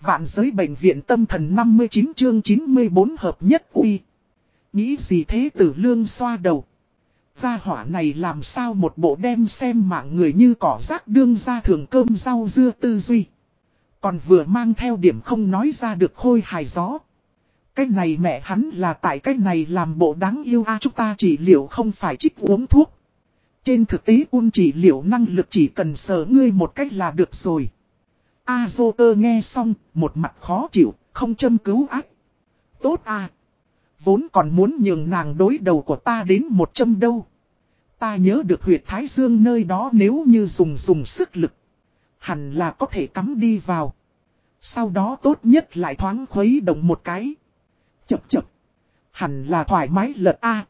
Vạn giới bệnh viện tâm thần 59 chương 94 hợp nhất uy. Nghĩ gì thế tử lương xoa đầu. Gia hỏa này làm sao một bộ đem xem mạng người như cỏ rác đương ra thường cơm rau dưa tư duy. Còn vừa mang theo điểm không nói ra được khôi hài gió. Cái này mẹ hắn là tại cái này làm bộ đáng yêu a, chúng ta chỉ liệu không phải trích uống thuốc. Trên thực tế, un chỉ liệu năng lực chỉ cần sờ ngươi một cách là được rồi. A dô cơ nghe xong, một mặt khó chịu, không châm cứu ác. Tốt à. Vốn còn muốn nhường nàng đối đầu của ta đến một châm đâu. Ta nhớ được huyệt thái dương nơi đó nếu như dùng dùng sức lực. Hẳn là có thể cắm đi vào. Sau đó tốt nhất lại thoáng khuấy động một cái. Chập chập. Hẳn là thoải mái lật A.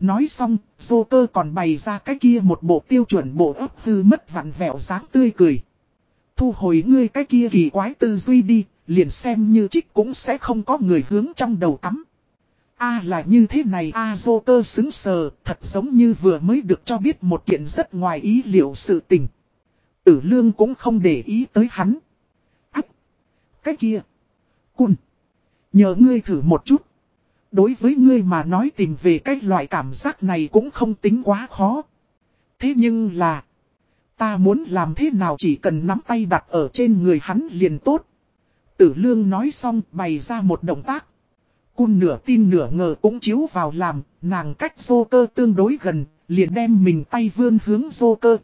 Nói xong, dô cơ còn bày ra cái kia một bộ tiêu chuẩn bộ ấp hư mất vặn vẹo dáng tươi cười. Thu hồi ngươi cái kia kỳ quái tư duy đi, liền xem như trích cũng sẽ không có người hướng trong đầu tắm. A là như thế này A dô cơ xứng sờ, thật giống như vừa mới được cho biết một kiện rất ngoài ý liệu sự tình. Tử lương cũng không để ý tới hắn. Ách! Cái kia! Cun! Nhờ ngươi thử một chút. Đối với ngươi mà nói tìm về cái loại cảm giác này cũng không tính quá khó. Thế nhưng là... Ta muốn làm thế nào chỉ cần nắm tay đặt ở trên người hắn liền tốt. Tử lương nói xong bày ra một động tác. Cun nửa tin nửa ngờ cũng chiếu vào làm, nàng cách dô cơ tương đối gần, liền đem mình tay vươn hướng dô cơ.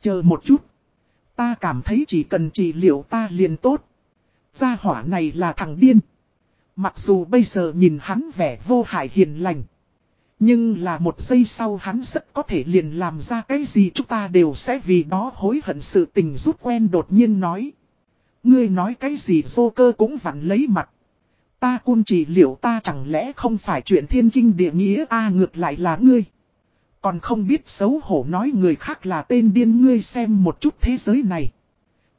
Chờ một chút. Ta cảm thấy chỉ cần trị liệu ta liền tốt. Gia hỏa này là thằng điên. Mặc dù bây giờ nhìn hắn vẻ vô hại hiền lành. Nhưng là một giây sau hắn rất có thể liền làm ra cái gì chúng ta đều sẽ vì đó hối hận sự tình rút quen đột nhiên nói. Ngươi nói cái gì vô cơ cũng vặn lấy mặt. Ta cun chỉ liệu ta chẳng lẽ không phải chuyện thiên kinh địa nghĩa a ngược lại là ngươi. Còn không biết xấu hổ nói người khác là tên điên ngươi xem một chút thế giới này.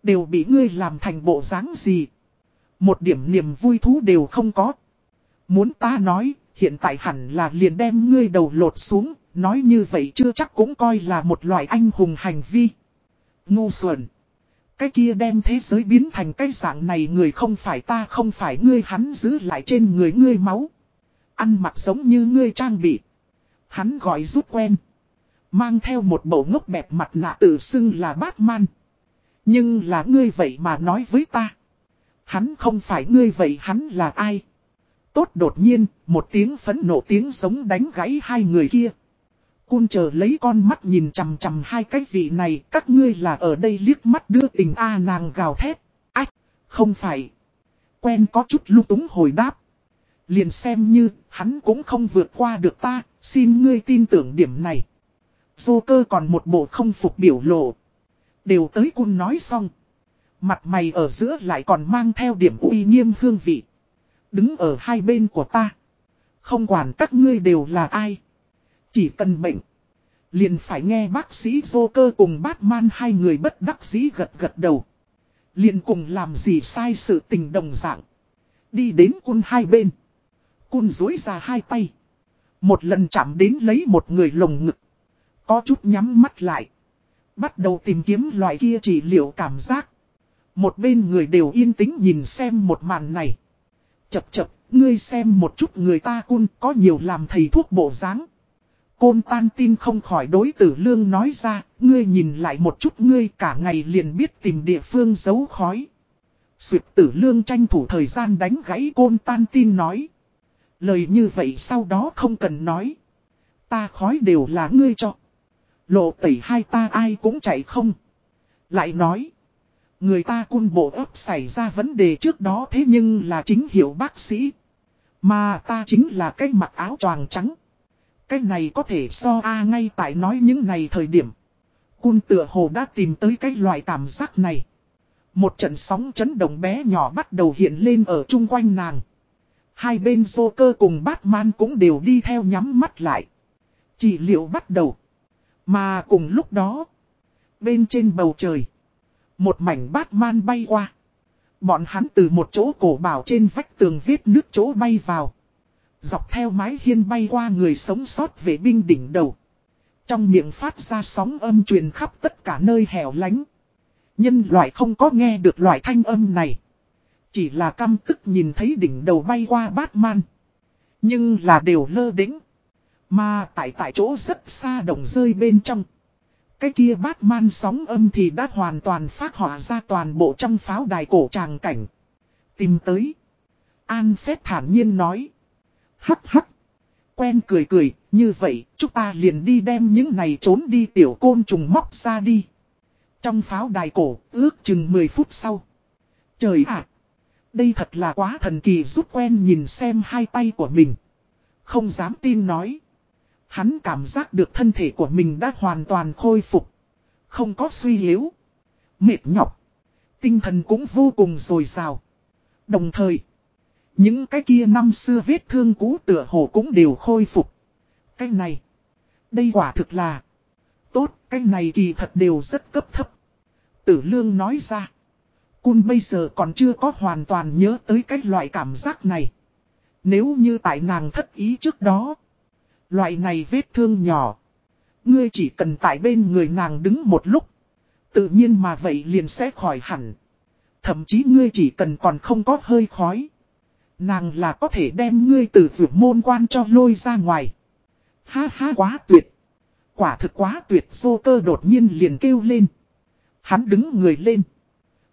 Đều bị ngươi làm thành bộ dáng gì. Một điểm niềm vui thú đều không có. Muốn ta nói, hiện tại hẳn là liền đem ngươi đầu lột xuống, nói như vậy chưa chắc cũng coi là một loại anh hùng hành vi. Ngu xuẩn. Cái kia đem thế giới biến thành cái dạng này người không phải ta không phải ngươi hắn giữ lại trên người ngươi máu. Ăn mặc giống như ngươi trang bị. Hắn gọi rút quen. Mang theo một bộ ngốc bẹp mặt nạ tự xưng là Batman. Nhưng là ngươi vậy mà nói với ta. Hắn không phải ngươi vậy hắn là ai? Tốt đột nhiên, một tiếng phấn nộ tiếng giống đánh gãy hai người kia. Cun chờ lấy con mắt nhìn chằm chằm hai cái vị này, các ngươi là ở đây liếc mắt đưa tình A nàng gào thét. Ách, không phải. Quen có chút lưu túng hồi đáp. Liền xem như, hắn cũng không vượt qua được ta, xin ngươi tin tưởng điểm này. Dô cơ còn một bộ không phục biểu lộ. Đều tới cun nói xong. Mặt mày ở giữa lại còn mang theo điểm uy nghiêm hương vị. Đứng ở hai bên của ta. Không quản các ngươi đều là ai. Chỉ cần bệnh. Liền phải nghe bác sĩ vô cơ cùng Batman hai người bất đắc dĩ gật gật đầu. Liền cùng làm gì sai sự tình đồng dạng. Đi đến cun hai bên. Cun dối ra hai tay. Một lần chạm đến lấy một người lồng ngực. Có chút nhắm mắt lại. Bắt đầu tìm kiếm loại kia trị liệu cảm giác. Một bên người đều yên tĩnh nhìn xem một màn này. Chập chập, ngươi xem một chút người ta cun có nhiều làm thầy thuốc bộ dáng. Côn tan tin không khỏi đối tử lương nói ra, ngươi nhìn lại một chút ngươi cả ngày liền biết tìm địa phương giấu khói. Suyệt tử lương tranh thủ thời gian đánh gãy côn tan tin nói. Lời như vậy sau đó không cần nói. Ta khói đều là ngươi cho. Lộ tẩy hai ta ai cũng chạy không. Lại nói. Người ta cun bộ ấp xảy ra vấn đề trước đó thế nhưng là chính hiệu bác sĩ. Mà ta chính là cái mặc áo choàng trắng. Cái này có thể so A ngay tại nói những này thời điểm. Cun tựa hồ đã tìm tới cái loại cảm giác này. Một trận sóng chấn động bé nhỏ bắt đầu hiện lên ở chung quanh nàng. Hai bên Joker cùng Batman cũng đều đi theo nhắm mắt lại. Chỉ liệu bắt đầu. Mà cùng lúc đó. Bên trên bầu trời. Một mảnh Batman bay qua. Bọn hắn từ một chỗ cổ bảo trên vách tường viết nước chỗ bay vào. Dọc theo mái hiên bay qua người sống sót về binh đỉnh đầu. Trong miệng phát ra sóng âm truyền khắp tất cả nơi hẻo lánh. Nhân loại không có nghe được loại thanh âm này. Chỉ là căm tức nhìn thấy đỉnh đầu bay qua Batman. Nhưng là đều lơ đính. Mà tại tại chỗ rất xa đồng rơi bên trong. Cái kia Batman sóng âm thì đã hoàn toàn phát họa ra toàn bộ trong pháo đài cổ tràng cảnh. Tìm tới. An Phép thản nhiên nói. Hắc hắc. Quen cười cười, như vậy, chúng ta liền đi đem những này trốn đi tiểu côn trùng móc ra đi. Trong pháo đài cổ, ước chừng 10 phút sau. Trời ạ! đây thật là quá thần kỳ giúp quen nhìn xem hai tay của mình. Không dám tin nói. Hắn cảm giác được thân thể của mình đã hoàn toàn khôi phục. Không có suy yếu. Mệt nhọc. Tinh thần cũng vô cùng dồi dào. Đồng thời. Những cái kia năm xưa vết thương cũ tựa hồ cũng đều khôi phục. Cái này. Đây quả thực là. Tốt, cái này kỳ thật đều rất cấp thấp. Tử lương nói ra. Cun bây giờ còn chưa có hoàn toàn nhớ tới cái loại cảm giác này. Nếu như tại nàng thất ý trước đó. Loại này vết thương nhỏ. Ngươi chỉ cần tại bên người nàng đứng một lúc. Tự nhiên mà vậy liền sẽ khỏi hẳn. Thậm chí ngươi chỉ cần còn không có hơi khói. Nàng là có thể đem ngươi từ vượt môn quan cho lôi ra ngoài. Ha ha quá tuyệt. Quả thực quá tuyệt vô cơ đột nhiên liền kêu lên. Hắn đứng người lên.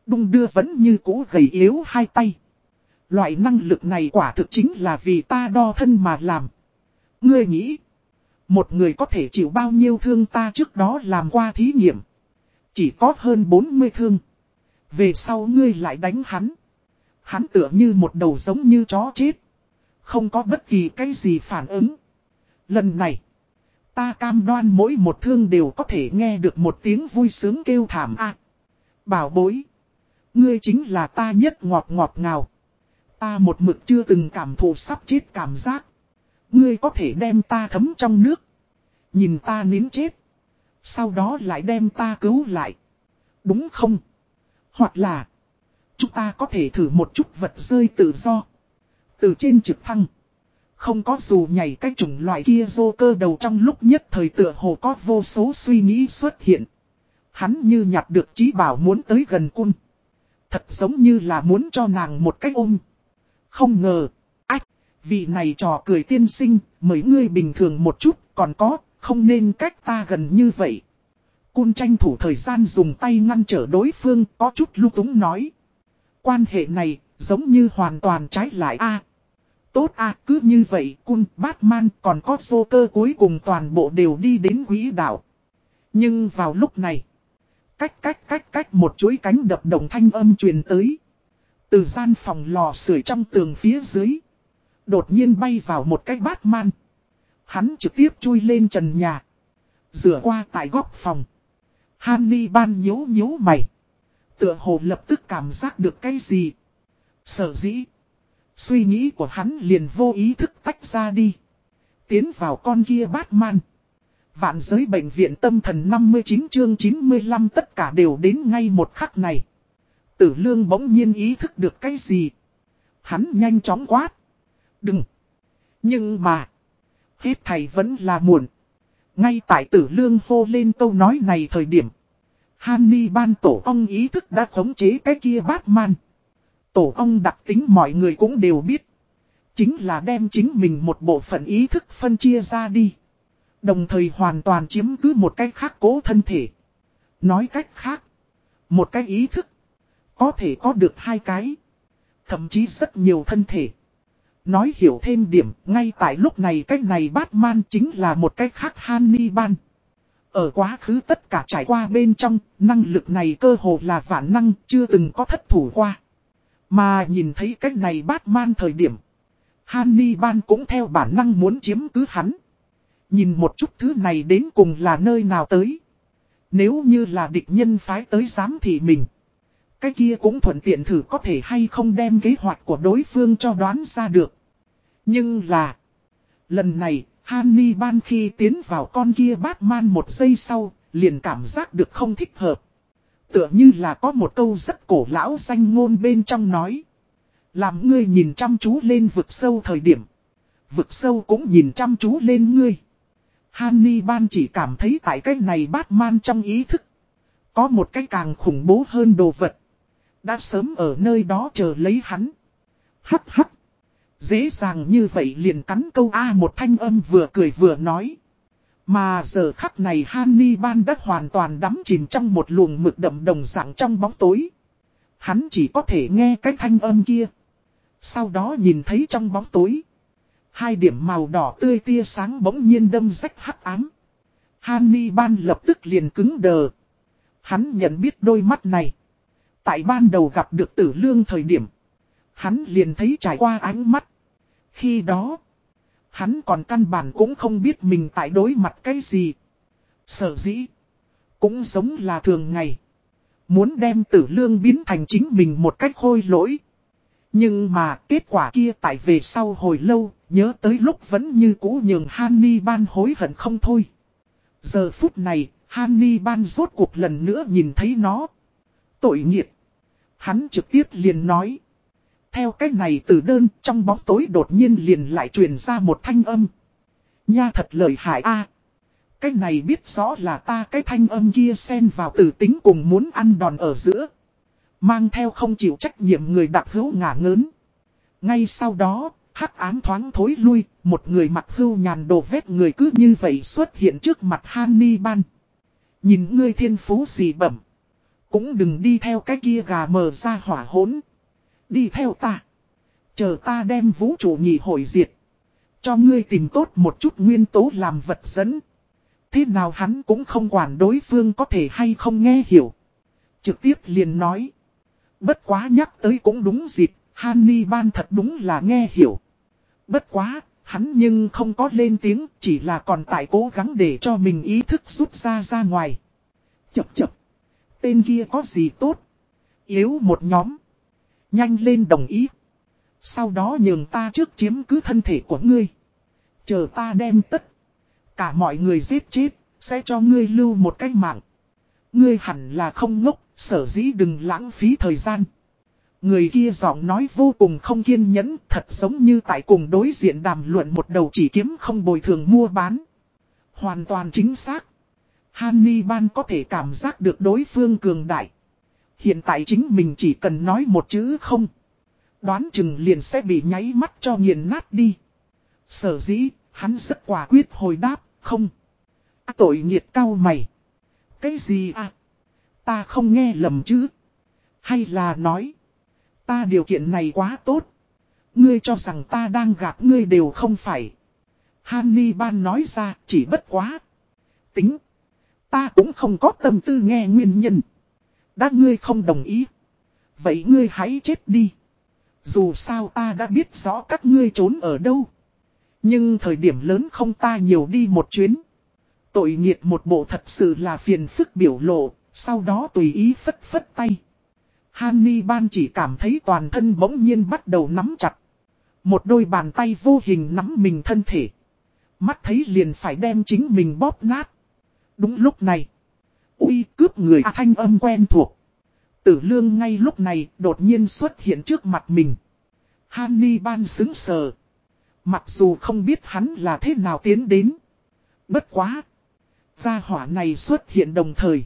Đung đưa vẫn như cũ gầy yếu hai tay. Loại năng lực này quả thực chính là vì ta đo thân mà làm. Ngươi nghĩ. Một người có thể chịu bao nhiêu thương ta trước đó làm qua thí nghiệm. Chỉ có hơn 40 thương. Về sau ngươi lại đánh hắn. Hắn tựa như một đầu giống như chó chết. Không có bất kỳ cái gì phản ứng. Lần này. Ta cam đoan mỗi một thương đều có thể nghe được một tiếng vui sướng kêu thảm a Bảo bối. Ngươi chính là ta nhất ngọt ngọt ngào. Ta một mực chưa từng cảm thụ sắp chết cảm giác. Ngươi có thể đem ta thấm trong nước. Nhìn ta nín chết. Sau đó lại đem ta cứu lại. Đúng không? Hoặc là. Chúng ta có thể thử một chút vật rơi tự do. Từ trên trực thăng. Không có dù nhảy cái chủng loại kia dô cơ đầu trong lúc nhất thời tựa hồ có vô số suy nghĩ xuất hiện. Hắn như nhặt được trí bảo muốn tới gần cun. Thật giống như là muốn cho nàng một cái ôm. Không ngờ. Vị này trò cười tiên sinh, mấy ngươi bình thường một chút, còn có, không nên cách ta gần như vậy. Cun tranh thủ thời gian dùng tay ngăn trở đối phương, có chút lúc túng nói. Quan hệ này, giống như hoàn toàn trái lại a Tốt a cứ như vậy, Cun, Batman còn có Joker cuối cùng toàn bộ đều đi đến quỹ đạo. Nhưng vào lúc này, cách cách cách cách một chuỗi cánh đập đồng thanh âm truyền tới. Từ gian phòng lò sưởi trong tường phía dưới. Đột nhiên bay vào một cái Batman. Hắn trực tiếp chui lên trần nhà. Rửa qua tại góc phòng. Hanni ban nhếu nhếu mày. Tựa hồ lập tức cảm giác được cái gì. Sở dĩ. Suy nghĩ của hắn liền vô ý thức tách ra đi. Tiến vào con kia Batman. Vạn giới bệnh viện tâm thần 59 chương 95 tất cả đều đến ngay một khắc này. Tử lương bỗng nhiên ý thức được cái gì. Hắn nhanh chóng quát. Đừng. Nhưng mà. Hết thầy vẫn là muộn. Ngay tại tử lương hô lên câu nói này thời điểm. Hanni ban tổ ong ý thức đã khống chế cái kia Batman. Tổ ong đặc tính mọi người cũng đều biết. Chính là đem chính mình một bộ phận ý thức phân chia ra đi. Đồng thời hoàn toàn chiếm cứ một cách khác cố thân thể. Nói cách khác. Một cái ý thức. Có thể có được hai cái. Thậm chí rất nhiều thân thể. Nói hiểu thêm điểm, ngay tại lúc này cách này Batman chính là một cách khác Hannibal. Ở quá khứ tất cả trải qua bên trong, năng lực này cơ hồ là vạn năng, chưa từng có thất thủ qua. Mà nhìn thấy cách này Batman thời điểm. Hannibal cũng theo bản năng muốn chiếm cứ hắn. Nhìn một chút thứ này đến cùng là nơi nào tới. Nếu như là địch nhân phái tới giám thị mình. Cái kia cũng thuận tiện thử có thể hay không đem kế hoạch của đối phương cho đoán ra được. Nhưng là. Lần này, Hanni ban khi tiến vào con kia Batman một giây sau, liền cảm giác được không thích hợp. Tựa như là có một câu rất cổ lão danh ngôn bên trong nói. Làm ngươi nhìn chăm chú lên vực sâu thời điểm. Vực sâu cũng nhìn chăm chú lên ngươi. Hanni ban chỉ cảm thấy tại cái này Batman trong ý thức. Có một cái càng khủng bố hơn đồ vật. Đã sớm ở nơi đó chờ lấy hắn. Hắc hắc. Dễ dàng như vậy liền cắn câu A một thanh âm vừa cười vừa nói. Mà giờ khắc này Hannibal đã hoàn toàn đắm chìm trong một luồng mực đậm đồng dạng trong bóng tối. Hắn chỉ có thể nghe cái thanh âm kia. Sau đó nhìn thấy trong bóng tối. Hai điểm màu đỏ tươi tia sáng bỗng nhiên đâm rách hắc ám. Hannibal lập tức liền cứng đờ. Hắn nhận biết đôi mắt này. Tại ban đầu gặp được tử lương thời điểm. Hắn liền thấy trải qua ánh mắt. Khi đó. Hắn còn căn bản cũng không biết mình tại đối mặt cái gì. Sở dĩ. Cũng giống là thường ngày. Muốn đem tử lương biến thành chính mình một cách khôi lỗi. Nhưng mà kết quả kia tại về sau hồi lâu, nhớ tới lúc vẫn như cũ nhường Hannibal hối hận không thôi. Giờ phút này, Hannibal rốt cuộc lần nữa nhìn thấy nó. Tội nghiệp. Hắn trực tiếp liền nói. Theo cách này từ đơn trong bóng tối đột nhiên liền lại truyền ra một thanh âm. Nha thật lợi hại a Cái này biết rõ là ta cái thanh âm kia xen vào tử tính cùng muốn ăn đòn ở giữa. Mang theo không chịu trách nhiệm người đặc hữu ngả ngớn. Ngay sau đó, hắc ám thoáng thối lui, một người mặt hưu nhàn đồ vết người cứ như vậy xuất hiện trước mặt Hannibal. Nhìn ngươi thiên phú gì bẩm. Cũng đừng đi theo cái kia gà mờ ra hỏa hốn. Đi theo ta. Chờ ta đem vũ trụ nhị hội diệt. Cho ngươi tìm tốt một chút nguyên tố làm vật dẫn. Thế nào hắn cũng không quản đối phương có thể hay không nghe hiểu. Trực tiếp liền nói. Bất quá nhắc tới cũng đúng dịp, Hannibal thật đúng là nghe hiểu. Bất quá, hắn nhưng không có lên tiếng, chỉ là còn tại cố gắng để cho mình ý thức rút ra ra ngoài. Chập chập. Tên kia có gì tốt? Yếu một nhóm. Nhanh lên đồng ý. Sau đó nhường ta trước chiếm cứ thân thể của ngươi. Chờ ta đem tất. Cả mọi người giết chết, sẽ cho ngươi lưu một cách mạng. Ngươi hẳn là không ngốc, sở dĩ đừng lãng phí thời gian. Người kia giọng nói vô cùng không kiên nhẫn, thật giống như tại cùng đối diện đàm luận một đầu chỉ kiếm không bồi thường mua bán. Hoàn toàn chính xác. Hannibal có thể cảm giác được đối phương cường đại. Hiện tại chính mình chỉ cần nói một chữ không. Đoán chừng liền sẽ bị nháy mắt cho nghiền nát đi. Sở dĩ, hắn rất quả quyết hồi đáp, không. À, tội nghiệt cao mày. Cái gì à? Ta không nghe lầm chứ? Hay là nói, ta điều kiện này quá tốt. Ngươi cho rằng ta đang gạt ngươi đều không phải. Hannibal nói ra, chỉ bất quá. Tính. Ta cũng không có tâm tư nghe nguyên nhân. Đã ngươi không đồng ý. Vậy ngươi hãy chết đi. Dù sao ta đã biết rõ các ngươi trốn ở đâu. Nhưng thời điểm lớn không ta nhiều đi một chuyến. Tội nghiệt một bộ thật sự là phiền phức biểu lộ, sau đó tùy ý phất phất tay. Hannibal chỉ cảm thấy toàn thân bỗng nhiên bắt đầu nắm chặt. Một đôi bàn tay vô hình nắm mình thân thể. Mắt thấy liền phải đem chính mình bóp nát. Đúng lúc này. Uy cướp người à, thanh âm quen thuộc. Tử lương ngay lúc này đột nhiên xuất hiện trước mặt mình. Hannibal xứng sờ. Mặc dù không biết hắn là thế nào tiến đến. Bất quá. Gia hỏa này xuất hiện đồng thời.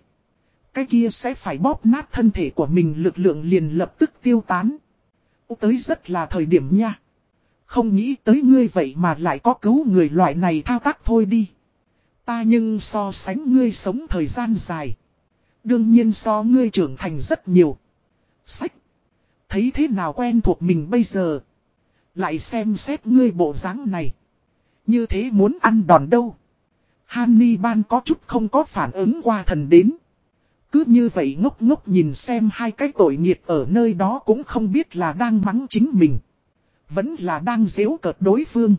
Cái kia sẽ phải bóp nát thân thể của mình lực lượng liền lập tức tiêu tán. Tới rất là thời điểm nha. Không nghĩ tới ngươi vậy mà lại có cứu người loại này thao tác thôi đi. Ta nhưng so sánh ngươi sống thời gian dài. Đương nhiên so ngươi trưởng thành rất nhiều. Sách. Thấy thế nào quen thuộc mình bây giờ. Lại xem xét ngươi bộ dáng này. Như thế muốn ăn đòn đâu. Hannibal có chút không có phản ứng qua thần đến. Cứ như vậy ngốc ngốc nhìn xem hai cái tội nghiệp ở nơi đó cũng không biết là đang mắng chính mình. Vẫn là đang dễu cợt đối phương.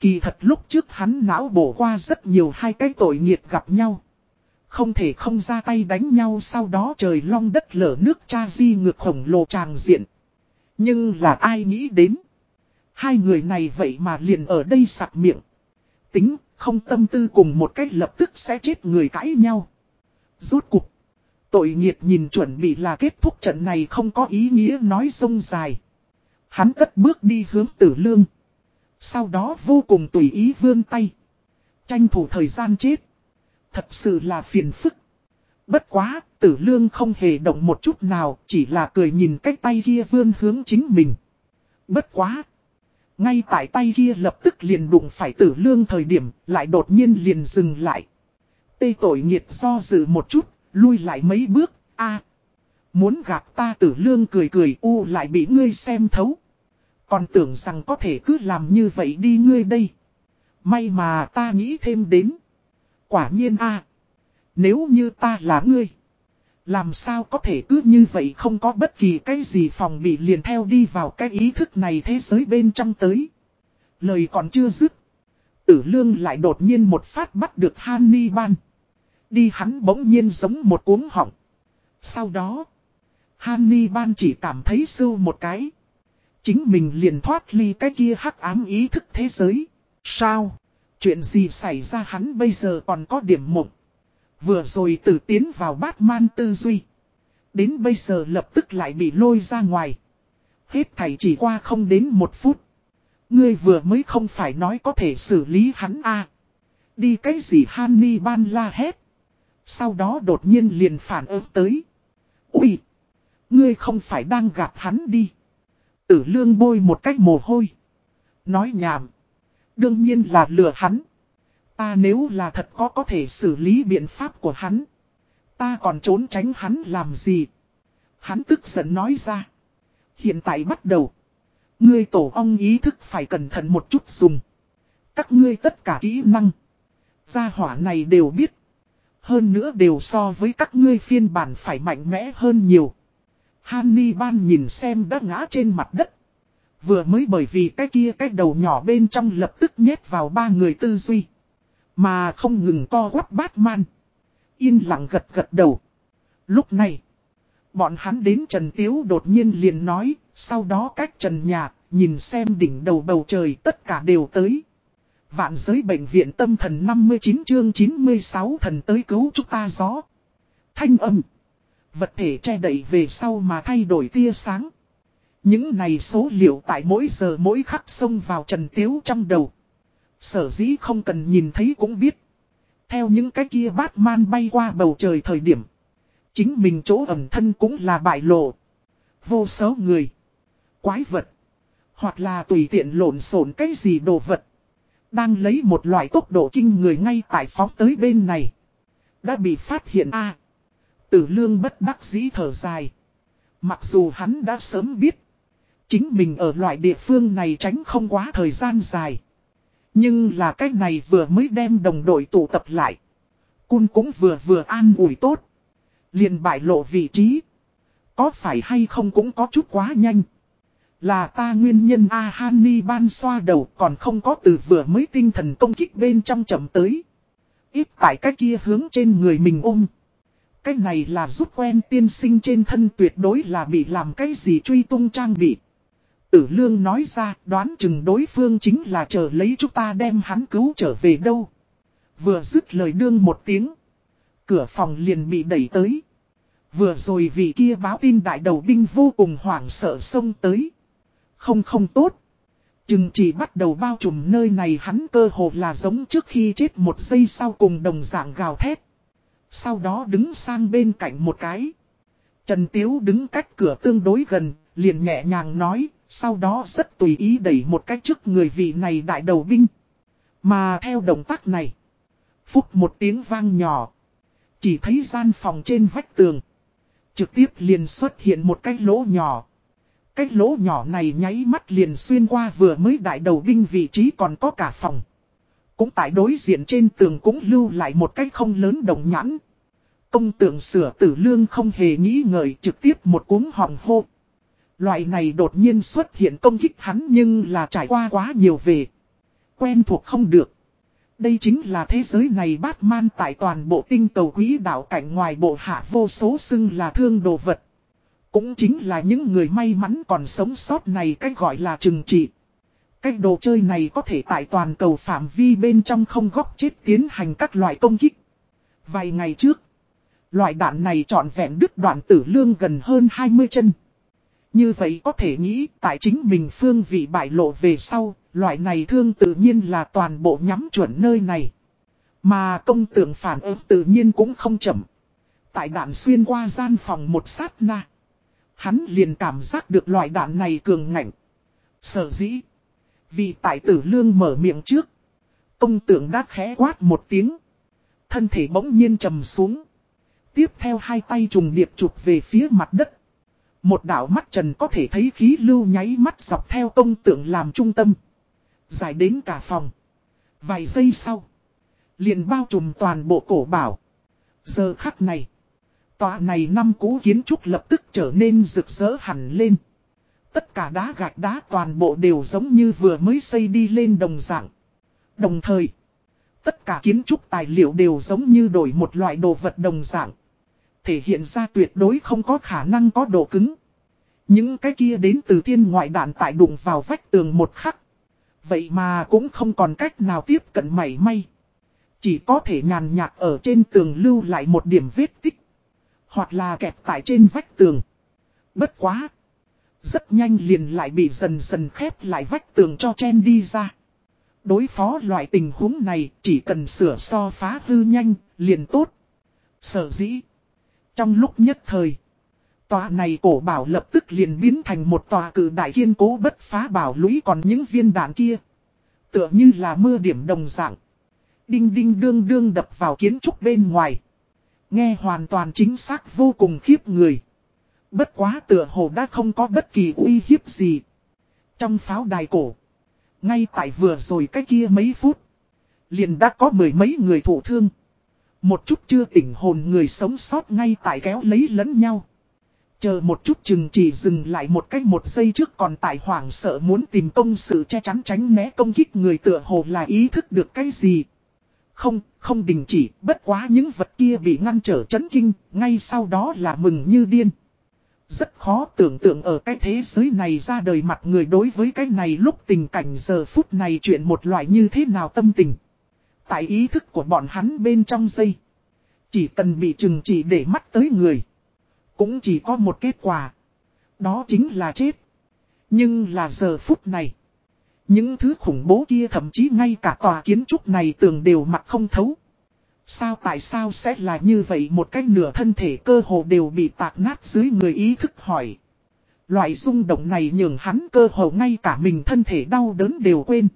Kỳ thật lúc trước hắn não bổ qua rất nhiều hai cái tội nghiệt gặp nhau. Không thể không ra tay đánh nhau sau đó trời long đất lở nước cha di ngược khổng lồ tràng diện. Nhưng là ai nghĩ đến. Hai người này vậy mà liền ở đây sặc miệng. Tính, không tâm tư cùng một cách lập tức sẽ chết người cãi nhau. Rốt cục. Tội nghiệt nhìn chuẩn bị là kết thúc trận này không có ý nghĩa nói sông dài. Hắn cất bước đi hướng tử lương. Sau đó vô cùng tùy ý vươn tay. Tranh thủ thời gian chết. Thật sự là phiền phức. Bất quá, tử lương không hề động một chút nào, chỉ là cười nhìn cái tay kia vươn hướng chính mình. Bất quá. Ngay tại tay kia lập tức liền đụng phải tử lương thời điểm, lại đột nhiên liền dừng lại. Tê tội nghiệt do dự một chút, lui lại mấy bước, a Muốn gặp ta tử lương cười cười u lại bị ngươi xem thấu. Còn tưởng rằng có thể cứ làm như vậy đi ngươi đây. May mà ta nghĩ thêm đến. Quả nhiên a Nếu như ta là ngươi. Làm sao có thể cứ như vậy không có bất kỳ cái gì phòng bị liền theo đi vào cái ý thức này thế giới bên trong tới. Lời còn chưa dứt. Tử lương lại đột nhiên một phát bắt được Hannibal. Đi hắn bỗng nhiên giống một cuốn họng. Sau đó. Hannibal chỉ cảm thấy sưu một cái. Chính mình liền thoát ly cái kia hắc ám ý thức thế giới. Sao? Chuyện gì xảy ra hắn bây giờ còn có điểm mộng. Vừa rồi tự tiến vào Batman tư duy. Đến bây giờ lập tức lại bị lôi ra ngoài. Hết thảy chỉ qua không đến một phút. Ngươi vừa mới không phải nói có thể xử lý hắn a à. Đi cái gì Hannibal la hét. Sau đó đột nhiên liền phản ứng tới. Úi! Ngươi không phải đang gặp hắn đi. Tử lương bôi một cách mồ hôi. Nói nhảm. Đương nhiên là lừa hắn. Ta nếu là thật có có thể xử lý biện pháp của hắn. Ta còn trốn tránh hắn làm gì? Hắn tức giận nói ra. Hiện tại bắt đầu. Ngươi tổ ong ý thức phải cẩn thận một chút dùng. Các ngươi tất cả kỹ năng. Gia hỏa này đều biết. Hơn nữa đều so với các ngươi phiên bản phải mạnh mẽ hơn nhiều. Hannibal nhìn xem đã ngã trên mặt đất. Vừa mới bởi vì cái kia cái đầu nhỏ bên trong lập tức nhét vào ba người tư duy. Mà không ngừng co quắp Batman. Yên lặng gật gật đầu. Lúc này, bọn hắn đến Trần Tiếu đột nhiên liền nói, sau đó cách Trần Nhà, nhìn xem đỉnh đầu bầu trời tất cả đều tới. Vạn giới bệnh viện tâm thần 59 chương 96 thần tới cứu chúng ta gió. Thanh âm. Vật thể che đậy về sau mà thay đổi tia sáng. Những này số liệu tại mỗi giờ mỗi khắc xông vào Trần Tiếu trong đầu. Sở dĩ không cần nhìn thấy cũng biết. Theo những cái kia Batman bay qua bầu trời thời điểm. Chính mình chỗ ẩm thân cũng là bại lộ. Vô số người. Quái vật. Hoặc là tùy tiện lộn xộn cái gì đồ vật. Đang lấy một loại tốc độ kinh người ngay tại phóng tới bên này. Đã bị phát hiện a Tử lương bất đắc dĩ thở dài. Mặc dù hắn đã sớm biết. Chính mình ở loại địa phương này tránh không quá thời gian dài. Nhưng là cách này vừa mới đem đồng đội tụ tập lại. Cun cũng vừa vừa an ủi tốt. liền bại lộ vị trí. Có phải hay không cũng có chút quá nhanh. Là ta nguyên nhân A Hany ban xoa đầu còn không có từ vừa mới tinh thần công kích bên trong chậm tới. Ít tại cái kia hướng trên người mình ôm. Cái này là giúp quen tiên sinh trên thân tuyệt đối là bị làm cái gì truy tung trang bị. Tử lương nói ra, đoán chừng đối phương chính là chờ lấy chúng ta đem hắn cứu trở về đâu. Vừa dứt lời đương một tiếng. Cửa phòng liền bị đẩy tới. Vừa rồi vị kia báo tin đại đầu binh vô cùng hoảng sợ xông tới. Không không tốt. Chừng chỉ bắt đầu bao trùm nơi này hắn cơ hồ là giống trước khi chết một giây sau cùng đồng dạng gào thét. Sau đó đứng sang bên cạnh một cái. Trần Tiếu đứng cách cửa tương đối gần, liền nhẹ nhàng nói, sau đó rất tùy ý đẩy một cách trước người vị này đại đầu binh. Mà theo động tác này, phút một tiếng vang nhỏ. Chỉ thấy gian phòng trên vách tường. Trực tiếp liền xuất hiện một cái lỗ nhỏ. Cái lỗ nhỏ này nháy mắt liền xuyên qua vừa mới đại đầu binh vị trí còn có cả phòng. Cũng tại đối diện trên tường cũng lưu lại một cái không lớn đồng nhãn. Công tượng sửa tử lương không hề nghĩ ngợi trực tiếp một cuốn họng hô. Loại này đột nhiên xuất hiện công kích hắn nhưng là trải qua quá nhiều về. Quen thuộc không được. Đây chính là thế giới này Batman tại toàn bộ tinh cầu quý đảo cảnh ngoài bộ hạ vô số xưng là thương đồ vật. Cũng chính là những người may mắn còn sống sót này cách gọi là trừng trị. Cách đồ chơi này có thể tại toàn cầu phạm vi bên trong không góc chết tiến hành các loại công kích. Vài ngày trước, loại đạn này trọn vẹn đứt đoạn tử lương gần hơn 20 chân. Như vậy có thể nghĩ tại chính mình phương vị bại lộ về sau, loại này thương tự nhiên là toàn bộ nhắm chuẩn nơi này. Mà công tượng phản ứng tự nhiên cũng không chậm. Tại đạn xuyên qua gian phòng một sát na. Hắn liền cảm giác được loại đạn này cường ngạnh. Sở dĩ. Vì tại tử lương mở miệng trước. Công tượng đã khẽ quát một tiếng. Thân thể bỗng nhiên trầm xuống. Tiếp theo hai tay trùng điệp chụp về phía mặt đất. Một đảo mắt trần có thể thấy khí lưu nháy mắt dọc theo công tượng làm trung tâm. giải đến cả phòng. Vài giây sau. Liền bao trùm toàn bộ cổ bảo. Giờ khắc này. Tòa này năm cũ kiến trúc lập tức trở nên rực rỡ hẳn lên. Tất cả đá gạch đá toàn bộ đều giống như vừa mới xây đi lên đồng dạng. Đồng thời, tất cả kiến trúc tài liệu đều giống như đổi một loại đồ vật đồng dạng. Thể hiện ra tuyệt đối không có khả năng có độ cứng. Những cái kia đến từ thiên ngoại đạn tại đụng vào vách tường một khắc. Vậy mà cũng không còn cách nào tiếp cận mảy may. Chỉ có thể nhàn nhạt ở trên tường lưu lại một điểm vết tích. Hoặc là kẹp tại trên vách tường. Bất quá. Rất nhanh liền lại bị dần dần khép lại vách tường cho chen đi ra. Đối phó loại tình huống này chỉ cần sửa so phá hư nhanh, liền tốt. Sở dĩ. Trong lúc nhất thời. Tòa này cổ bảo lập tức liền biến thành một tòa cử đại kiên cố bất phá bảo lũy còn những viên đạn kia. Tựa như là mưa điểm đồng dạng. Đinh đinh đương đương đập vào kiến trúc bên ngoài. Nghe hoàn toàn chính xác vô cùng khiếp người. Bất quá tựa hồ đã không có bất kỳ uy hiếp gì. Trong pháo đài cổ. Ngay tại vừa rồi cái kia mấy phút. Liền đã có mười mấy người thổ thương. Một chút chưa tỉnh hồn người sống sót ngay tại kéo lấy lẫn nhau. Chờ một chút chừng chỉ dừng lại một cách một giây trước còn tại hoảng sợ muốn tìm công sự che chắn tránh né công kích người tựa hồ là ý thức được cái gì. Không, không đình chỉ, bất quá những vật kia bị ngăn trở chấn kinh, ngay sau đó là mừng như điên. Rất khó tưởng tượng ở cái thế giới này ra đời mặt người đối với cái này lúc tình cảnh giờ phút này chuyện một loại như thế nào tâm tình. Tại ý thức của bọn hắn bên trong dây. Chỉ cần bị trừng chỉ để mắt tới người. Cũng chỉ có một kết quả. Đó chính là chết. Nhưng là giờ phút này. Những thứ khủng bố kia thậm chí ngay cả tòa kiến trúc này tường đều mặt không thấu. Sao tại sao sẽ là như vậy một cách nửa thân thể cơ hồ đều bị tạc nát dưới người ý thức hỏi. Loại rung động này nhường hắn cơ hồ ngay cả mình thân thể đau đớn đều quên.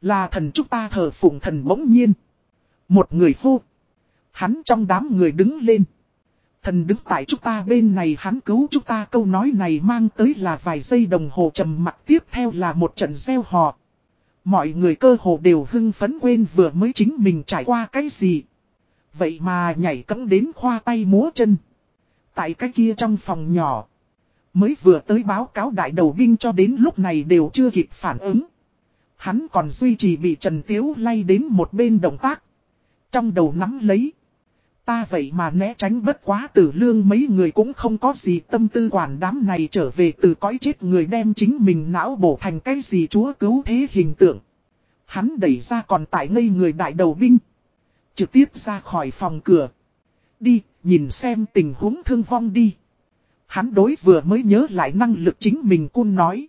Là thần chúng ta thờ phụng thần bỗng nhiên. Một người hô. Hắn trong đám người đứng lên. Thần đứng tại chúng ta bên này hắn cứu chúng ta, câu nói này mang tới là vài giây đồng hồ trầm mặt tiếp theo là một trận gieo hò. Mọi người cơ hồ đều hưng phấn quên vừa mới chính mình trải qua cái gì. Vậy mà nhảy cấm đến khoa tay múa chân. Tại cái kia trong phòng nhỏ. Mới vừa tới báo cáo đại đầu binh cho đến lúc này đều chưa kịp phản ứng. Hắn còn duy trì bị Trần Tiếu lay đến một bên động tác. Trong đầu nắm lấy. Ta vậy mà né tránh bất quá tử lương mấy người cũng không có gì tâm tư quản đám này trở về từ cõi chết người đem chính mình não bổ thành cái gì chúa cứu thế hình tượng. Hắn đẩy ra còn tại ngây người đại đầu binh. Trực tiếp ra khỏi phòng cửa. Đi, nhìn xem tình huống thương vong đi. Hắn đối vừa mới nhớ lại năng lực chính mình cun nói.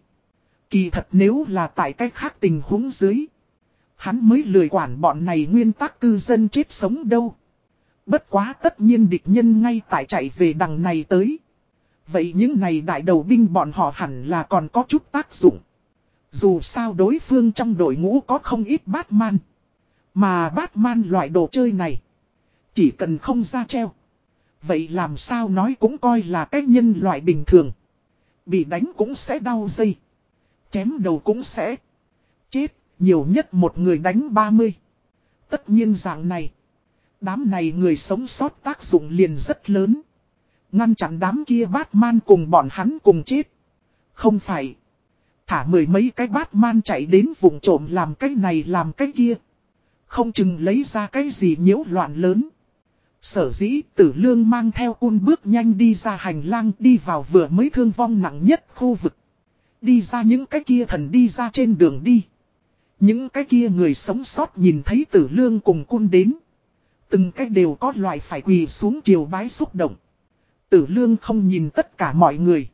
Kỳ thật nếu là tại cách khác tình huống dưới. Hắn mới lười quản bọn này nguyên tắc cư dân chết sống đâu. Bất quá tất nhiên địch nhân ngay tại chạy về đằng này tới. Vậy những này đại đầu binh bọn họ hẳn là còn có chút tác dụng. Dù sao đối phương trong đội ngũ có không ít Batman. Mà Batman loại đồ chơi này. Chỉ cần không ra treo. Vậy làm sao nói cũng coi là cái nhân loại bình thường. Bị đánh cũng sẽ đau dây. Chém đầu cũng sẽ. Chết, nhiều nhất một người đánh 30. Tất nhiên dạng này. Đám này người sống sót tác dụng liền rất lớn. Ngăn chặn đám kia Batman cùng bọn hắn cùng chết. Không phải. Thả mười mấy cái Batman chạy đến vùng trộm làm cái này làm cái kia. Không chừng lấy ra cái gì nhiễu loạn lớn. Sở dĩ tử lương mang theo un bước nhanh đi ra hành lang đi vào vừa mới thương vong nặng nhất khu vực. Đi ra những cái kia thần đi ra trên đường đi. Những cái kia người sống sót nhìn thấy tử lương cùng cun đến. Từng cái đều có loại phải quỳ xuống chiều bái xúc động. Tử lương không nhìn tất cả mọi người.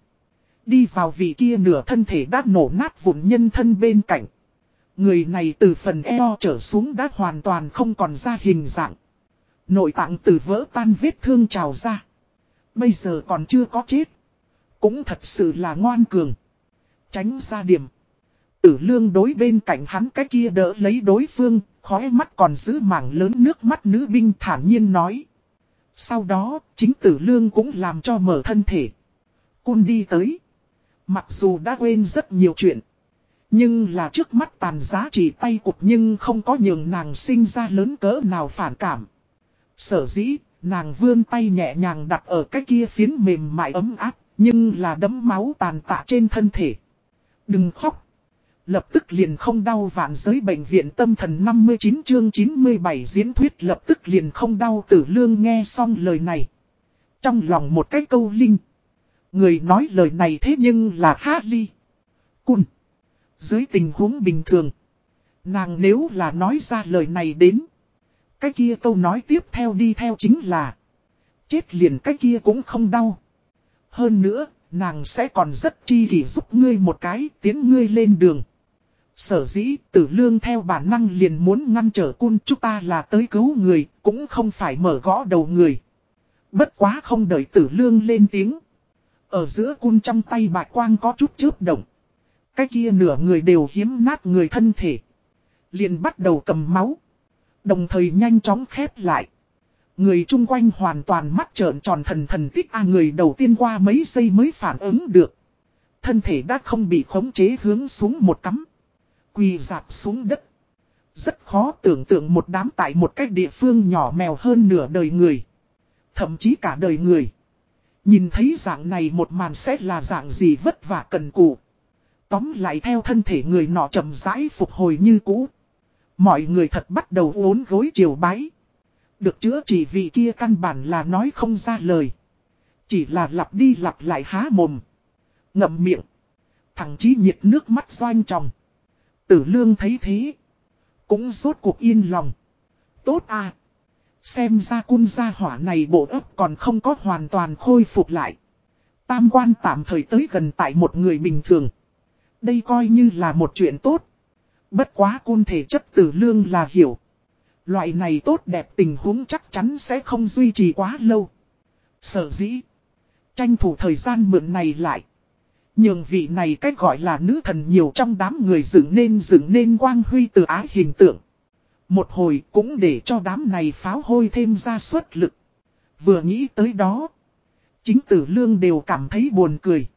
Đi vào vị kia nửa thân thể đã nổ nát vụn nhân thân bên cạnh. Người này từ phần eo trở xuống đã hoàn toàn không còn ra hình dạng. Nội tạng từ vỡ tan vết thương trào ra. Bây giờ còn chưa có chết. Cũng thật sự là ngoan cường. Tránh ra điểm. Tử lương đối bên cạnh hắn cái kia đỡ lấy đối phương, khóe mắt còn giữ mảng lớn nước mắt nữ binh thản nhiên nói. Sau đó, chính tử lương cũng làm cho mở thân thể. Cun đi tới. Mặc dù đã quên rất nhiều chuyện. Nhưng là trước mắt tàn giá chỉ tay cụt nhưng không có nhường nàng sinh ra lớn cỡ nào phản cảm. Sở dĩ, nàng vươn tay nhẹ nhàng đặt ở cái kia phiến mềm mại ấm áp, nhưng là đấm máu tàn tạ trên thân thể. Đừng khóc. Lập tức liền không đau vạn giới bệnh viện tâm thần 59 chương 97 diễn thuyết lập tức liền không đau tử lương nghe xong lời này. Trong lòng một cái câu linh. Người nói lời này thế nhưng là Harley. Cun. Dưới tình huống bình thường. Nàng nếu là nói ra lời này đến. Cái kia câu nói tiếp theo đi theo chính là. Chết liền cái kia cũng không đau. Hơn nữa, nàng sẽ còn rất chi kỷ giúp ngươi một cái tiến ngươi lên đường. Sở dĩ tử lương theo bản năng liền muốn ngăn trở cun chúng ta là tới cứu người, cũng không phải mở gõ đầu người. Bất quá không đợi tử lương lên tiếng. Ở giữa cun trong tay bạch quang có chút chớp động. Cái kia nửa người đều hiếm nát người thân thể. Liền bắt đầu cầm máu. Đồng thời nhanh chóng khép lại. Người chung quanh hoàn toàn mắt trợn tròn thần thần tích a người đầu tiên qua mấy giây mới phản ứng được. Thân thể đã không bị khống chế hướng xuống một cắm. Quỳ dạp xuống đất. Rất khó tưởng tượng một đám tại một cách địa phương nhỏ mèo hơn nửa đời người. Thậm chí cả đời người. Nhìn thấy dạng này một màn sẽ là dạng gì vất vả cần cù. Tóm lại theo thân thể người nọ chậm rãi phục hồi như cũ. Mọi người thật bắt đầu uốn gối chiều bái. Được chữa chỉ vì kia căn bản là nói không ra lời. Chỉ là lặp đi lặp lại há mồm. Ngậm miệng. Thằng chí nhiệt nước mắt doanh tròng. Tử lương thấy thế. Cũng rốt cuộc yên lòng. Tốt à. Xem ra cun gia hỏa này bộ ấp còn không có hoàn toàn khôi phục lại. Tam quan tạm thời tới gần tại một người bình thường. Đây coi như là một chuyện tốt. Bất quá cun thể chất tử lương là hiểu. Loại này tốt đẹp tình huống chắc chắn sẽ không duy trì quá lâu. Sở dĩ. Tranh thủ thời gian mượn này lại. nhưng vị này cách gọi là nữ thần nhiều trong đám người dựng nên dựng nên quang huy từ ái hình tượng. Một hồi cũng để cho đám này pháo hôi thêm ra suất lực. Vừa nghĩ tới đó. Chính tử lương đều cảm thấy buồn cười.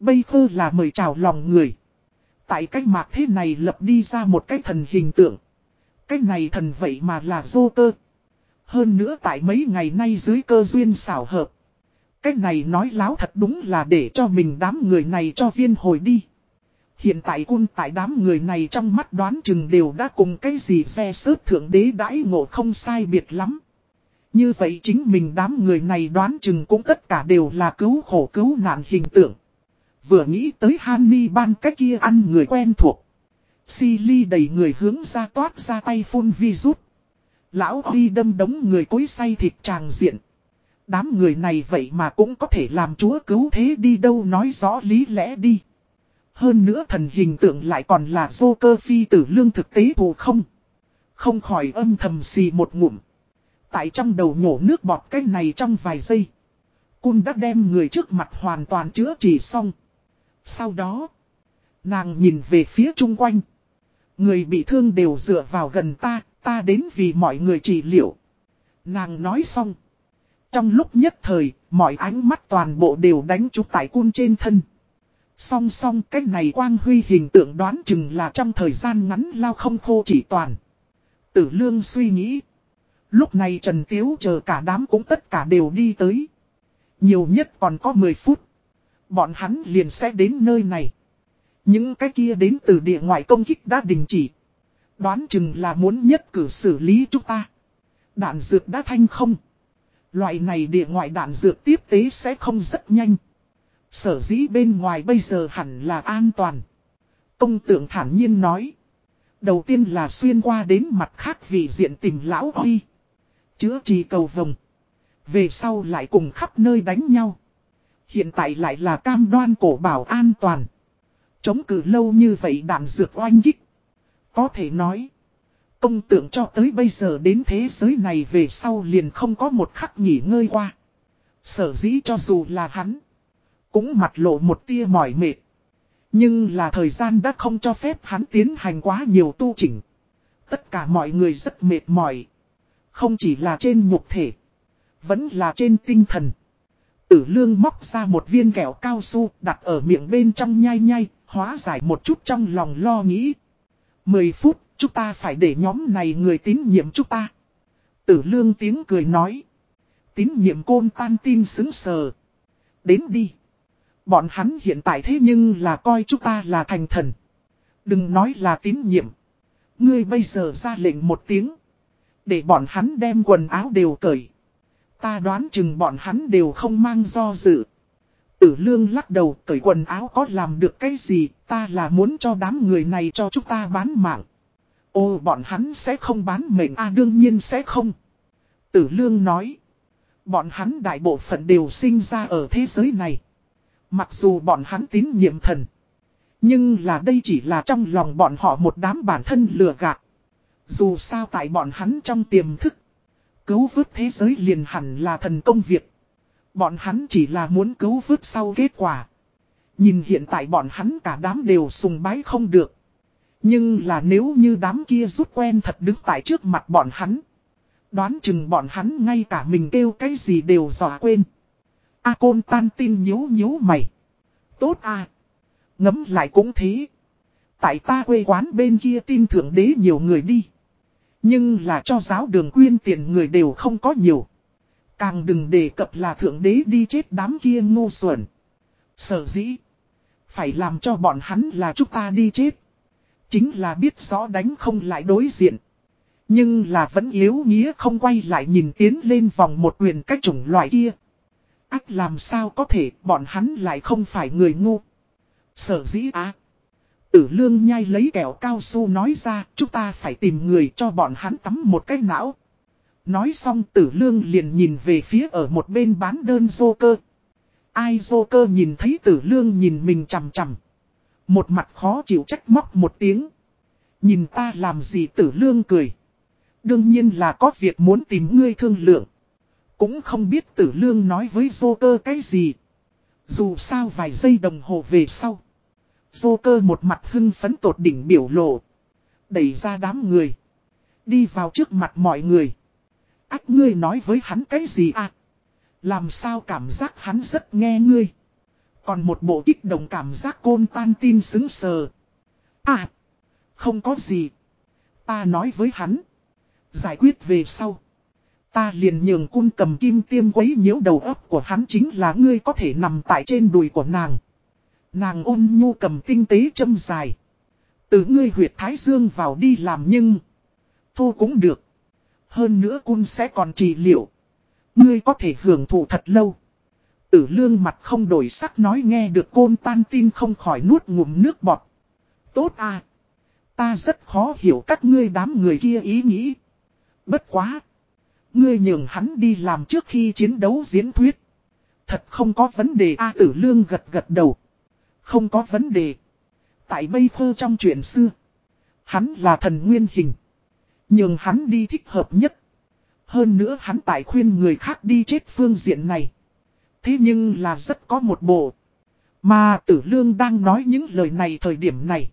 Bây thơ là mời chào lòng người. Tại cách mạc thế này lập đi ra một cái thần hình tượng. Cái này thần vậy mà là dô cơ. Hơn nữa tại mấy ngày nay dưới cơ duyên xảo hợp. Cái này nói láo thật đúng là để cho mình đám người này cho viên hồi đi. Hiện tại quân tại đám người này trong mắt đoán chừng đều đã cùng cái gì xe sớt thượng đế đãi ngộ không sai biệt lắm. Như vậy chính mình đám người này đoán chừng cũng tất cả đều là cứu khổ cứu nạn hình tượng. Vừa nghĩ tới Hany ban cái kia ăn người quen thuộc. Xili đầy người hướng ra toát ra tay phun vi rút. Lão Huy đâm đống người cối say thịt tràng diện. Đám người này vậy mà cũng có thể làm chúa cứu thế đi đâu nói rõ lý lẽ đi. Hơn nữa thần hình tượng lại còn là dô cơ phi tử lương thực tế thù không. Không khỏi âm thầm xì một ngụm. Tại trong đầu nhổ nước bọt cái này trong vài giây. Cun đã đem người trước mặt hoàn toàn chữa trị xong. Sau đó, nàng nhìn về phía chung quanh. Người bị thương đều dựa vào gần ta, ta đến vì mọi người trị liệu. Nàng nói xong. Trong lúc nhất thời, mọi ánh mắt toàn bộ đều đánh trúng tại cun trên thân. Song song cách này quang huy hình tượng đoán chừng là trong thời gian ngắn lao không khô chỉ toàn. Tử lương suy nghĩ. Lúc này Trần Tiếu chờ cả đám cũng tất cả đều đi tới. Nhiều nhất còn có 10 phút. Bọn hắn liền sẽ đến nơi này. Những cái kia đến từ địa ngoại công kích đã đình chỉ. Đoán chừng là muốn nhất cử xử lý chúng ta. Đạn dược đã thanh không. Loại này địa ngoại đạn dược tiếp tế sẽ không rất nhanh. Sở dĩ bên ngoài bây giờ hẳn là an toàn. Công tượng thản nhiên nói. Đầu tiên là xuyên qua đến mặt khác vì diện tìm lão oi. Chữa trì cầu vồng. Về sau lại cùng khắp nơi đánh nhau. Hiện tại lại là cam đoan cổ bảo an toàn. Chống cử lâu như vậy đạn dược oanh kích. Có thể nói. Công tượng cho tới bây giờ đến thế giới này về sau liền không có một khắc nghỉ ngơi qua. Sở dĩ cho dù là hắn. Cũng mặt lộ một tia mỏi mệt. Nhưng là thời gian đã không cho phép hắn tiến hành quá nhiều tu chỉnh. Tất cả mọi người rất mệt mỏi. Không chỉ là trên nhục thể. Vẫn là trên tinh thần. Tử lương móc ra một viên kẹo cao su đặt ở miệng bên trong nhai nhai, hóa giải một chút trong lòng lo nghĩ. 10 phút, chúng ta phải để nhóm này người tín nhiệm chúng ta. Tử lương tiếng cười nói. Tín nhiệm côn tan tin xứng sờ. Đến đi. Bọn hắn hiện tại thế nhưng là coi chúng ta là thành thần. Đừng nói là tín nhiệm. Ngươi bây giờ ra lệnh một tiếng. Để bọn hắn đem quần áo đều cởi. Ta đoán chừng bọn hắn đều không mang do dự. Tử lương lắc đầu cởi quần áo có làm được cái gì, ta là muốn cho đám người này cho chúng ta bán mạng. Ô bọn hắn sẽ không bán mệnh a à, đương nhiên sẽ không. Tử lương nói. Bọn hắn đại bộ phận đều sinh ra ở thế giới này. Mặc dù bọn hắn tín nhiệm thần. Nhưng là đây chỉ là trong lòng bọn họ một đám bản thân lừa gạt. Dù sao tại bọn hắn trong tiềm thức. Cứu vớt thế giới liền hẳn là thần công việc. Bọn hắn chỉ là muốn cứu vớt sau kết quả. Nhìn hiện tại bọn hắn cả đám đều sùng bái không được. Nhưng là nếu như đám kia rút quen thật đứng tại trước mặt bọn hắn. Đoán chừng bọn hắn ngay cả mình kêu cái gì đều dò quên. A côn tan tin nhếu nhếu mày. Tốt à. Ngấm lại cũng thế. Tại ta quê quán bên kia tin thượng đế nhiều người đi. Nhưng là cho giáo đường quyên tiền người đều không có nhiều. Càng đừng đề cập là thượng đế đi chết đám kia ngu xuẩn. Sở dĩ. Phải làm cho bọn hắn là chúng ta đi chết. Chính là biết rõ đánh không lại đối diện. Nhưng là vẫn yếu nghĩa không quay lại nhìn tiến lên vòng một quyền cách chủng loại kia. Ách làm sao có thể, bọn hắn lại không phải người ngu. Sở dĩ á. Tử lương nhai lấy kẹo cao su nói ra, chúng ta phải tìm người cho bọn hắn tắm một cái não. Nói xong tử lương liền nhìn về phía ở một bên bán đơn dô cơ. Ai dô cơ nhìn thấy tử lương nhìn mình chằm chằm. Một mặt khó chịu trách móc một tiếng. Nhìn ta làm gì tử lương cười. Đương nhiên là có việc muốn tìm ngươi thương lượng. Cũng không biết tử lương nói với dô cơ cái gì. Dù sao vài giây đồng hồ về sau. Dô cơ một mặt hưng phấn tột đỉnh biểu lộ. Đẩy ra đám người. Đi vào trước mặt mọi người. Ách ngươi nói với hắn cái gì à? Làm sao cảm giác hắn rất nghe ngươi. Còn một bộ kích động cảm giác côn tan tin xứng sờ. À! Không có gì. Ta nói với hắn. Giải quyết về sau. Ta liền nhường cung cầm kim tiêm quấy nhiễu đầu óc của hắn chính là ngươi có thể nằm tại trên đùi của nàng. Nàng ôn nhu cầm tinh tế châm dài. Từ ngươi huyệt thái dương vào đi làm nhưng. Thu cũng được. Hơn nữa cun sẽ còn trị liệu. Ngươi có thể hưởng thụ thật lâu. Tử lương mặt không đổi sắc nói nghe được côn tan tin không khỏi nuốt ngụm nước bọt. Tốt à. Ta rất khó hiểu các ngươi đám người kia ý nghĩ. Bất quá. Ngươi nhường hắn đi làm trước khi chiến đấu diễn thuyết. Thật không có vấn đề A tử lương gật gật đầu. Không có vấn đề. Tại bây thơ trong chuyện xưa. Hắn là thần nguyên hình. Nhưng hắn đi thích hợp nhất. Hơn nữa hắn tại khuyên người khác đi chết phương diện này. Thế nhưng là rất có một bộ. Mà tử lương đang nói những lời này thời điểm này.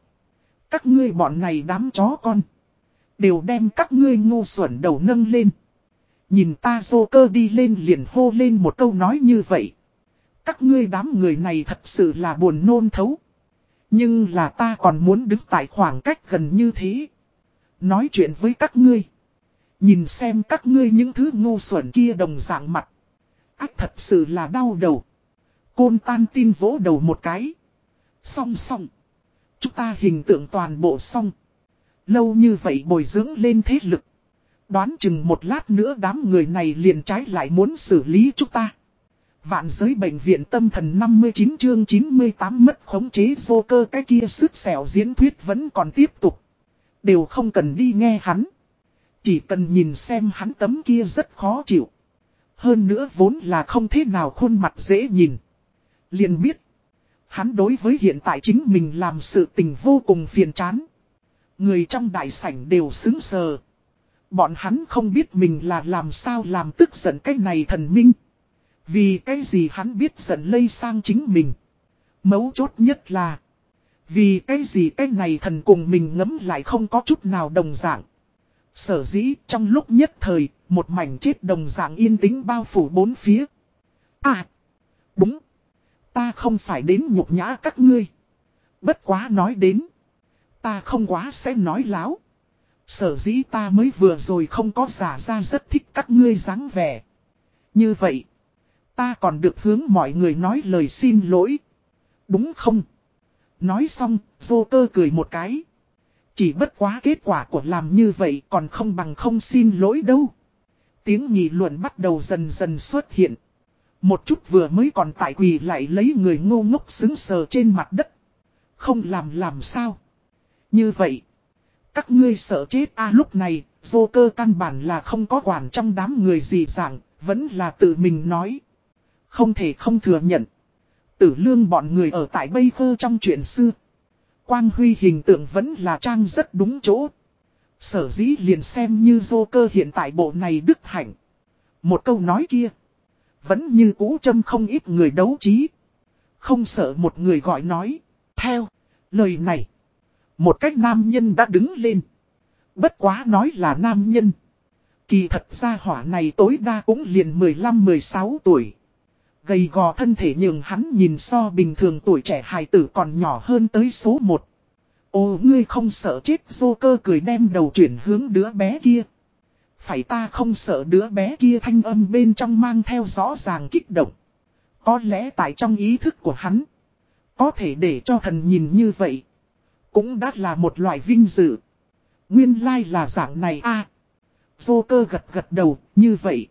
Các ngươi bọn này đám chó con. Đều đem các ngươi ngu xuẩn đầu nâng lên. Nhìn ta dô cơ đi lên liền hô lên một câu nói như vậy. Các ngươi đám người này thật sự là buồn nôn thấu. Nhưng là ta còn muốn đứng tại khoảng cách gần như thế. Nói chuyện với các ngươi. Nhìn xem các ngươi những thứ ngu xuẩn kia đồng dạng mặt. Ác thật sự là đau đầu. Côn tan tin vỗ đầu một cái. Xong xong. Chúng ta hình tượng toàn bộ xong. Lâu như vậy bồi dưỡng lên thế lực. Đoán chừng một lát nữa đám người này liền trái lại muốn xử lý chúng ta. Vạn giới bệnh viện tâm thần 59 chương 98 mất khống chế vô cơ cái kia sức xẻo diễn thuyết vẫn còn tiếp tục. Đều không cần đi nghe hắn. Chỉ cần nhìn xem hắn tấm kia rất khó chịu. Hơn nữa vốn là không thế nào khuôn mặt dễ nhìn. liền biết. Hắn đối với hiện tại chính mình làm sự tình vô cùng phiền chán. Người trong đại sảnh đều xứng sờ. Bọn hắn không biết mình là làm sao làm tức giận cái này thần minh. Vì cái gì hắn biết giận lây sang chính mình. Mấu chốt nhất là. Vì cái gì cái này thần cùng mình ngấm lại không có chút nào đồng dạng. Sở dĩ trong lúc nhất thời, một mảnh chết đồng dạng yên tĩnh bao phủ bốn phía. À, đúng. Ta không phải đến nhục nhã các ngươi. Bất quá nói đến. Ta không quá sẽ nói láo. Sở dĩ ta mới vừa rồi không có giả ra rất thích các ngươi dáng vẻ. Như vậy, ta còn được hướng mọi người nói lời xin lỗi. Đúng không? Nói xong, vô cơ cười một cái. Chỉ bất quá kết quả của làm như vậy còn không bằng không xin lỗi đâu. Tiếng nghị luận bắt đầu dần dần xuất hiện. Một chút vừa mới còn tại quỳ lại lấy người ngô ngốc xứng sờ trên mặt đất. Không làm làm sao. Như vậy. Các ngươi sợ chết a lúc này, vô cơ căn bản là không có quản trong đám người gì dạng, vẫn là tự mình nói. Không thể không thừa nhận. Tử lương bọn người ở tại bây khơ trong chuyện xưa. Quang Huy hình tượng vẫn là trang rất đúng chỗ. Sở dĩ liền xem như vô cơ hiện tại bộ này đức hạnh. Một câu nói kia. Vẫn như cũ châm không ít người đấu trí. Không sợ một người gọi nói. Theo. Lời này. Một cách nam nhân đã đứng lên. Bất quá nói là nam nhân. Kỳ thật ra hỏa này tối đa cũng liền 15-16 tuổi. Gầy gò thân thể nhường hắn nhìn so bình thường tuổi trẻ hài tử còn nhỏ hơn tới số 1. Ô ngươi không sợ chết dô cơ cười đem đầu chuyển hướng đứa bé kia. Phải ta không sợ đứa bé kia thanh âm bên trong mang theo rõ ràng kích động. Có lẽ tại trong ý thức của hắn. Có thể để cho thần nhìn như vậy. Cũng đã là một loại vinh dự. Nguyên lai là dạng này a à, cơ gật gật đầu, như vậy.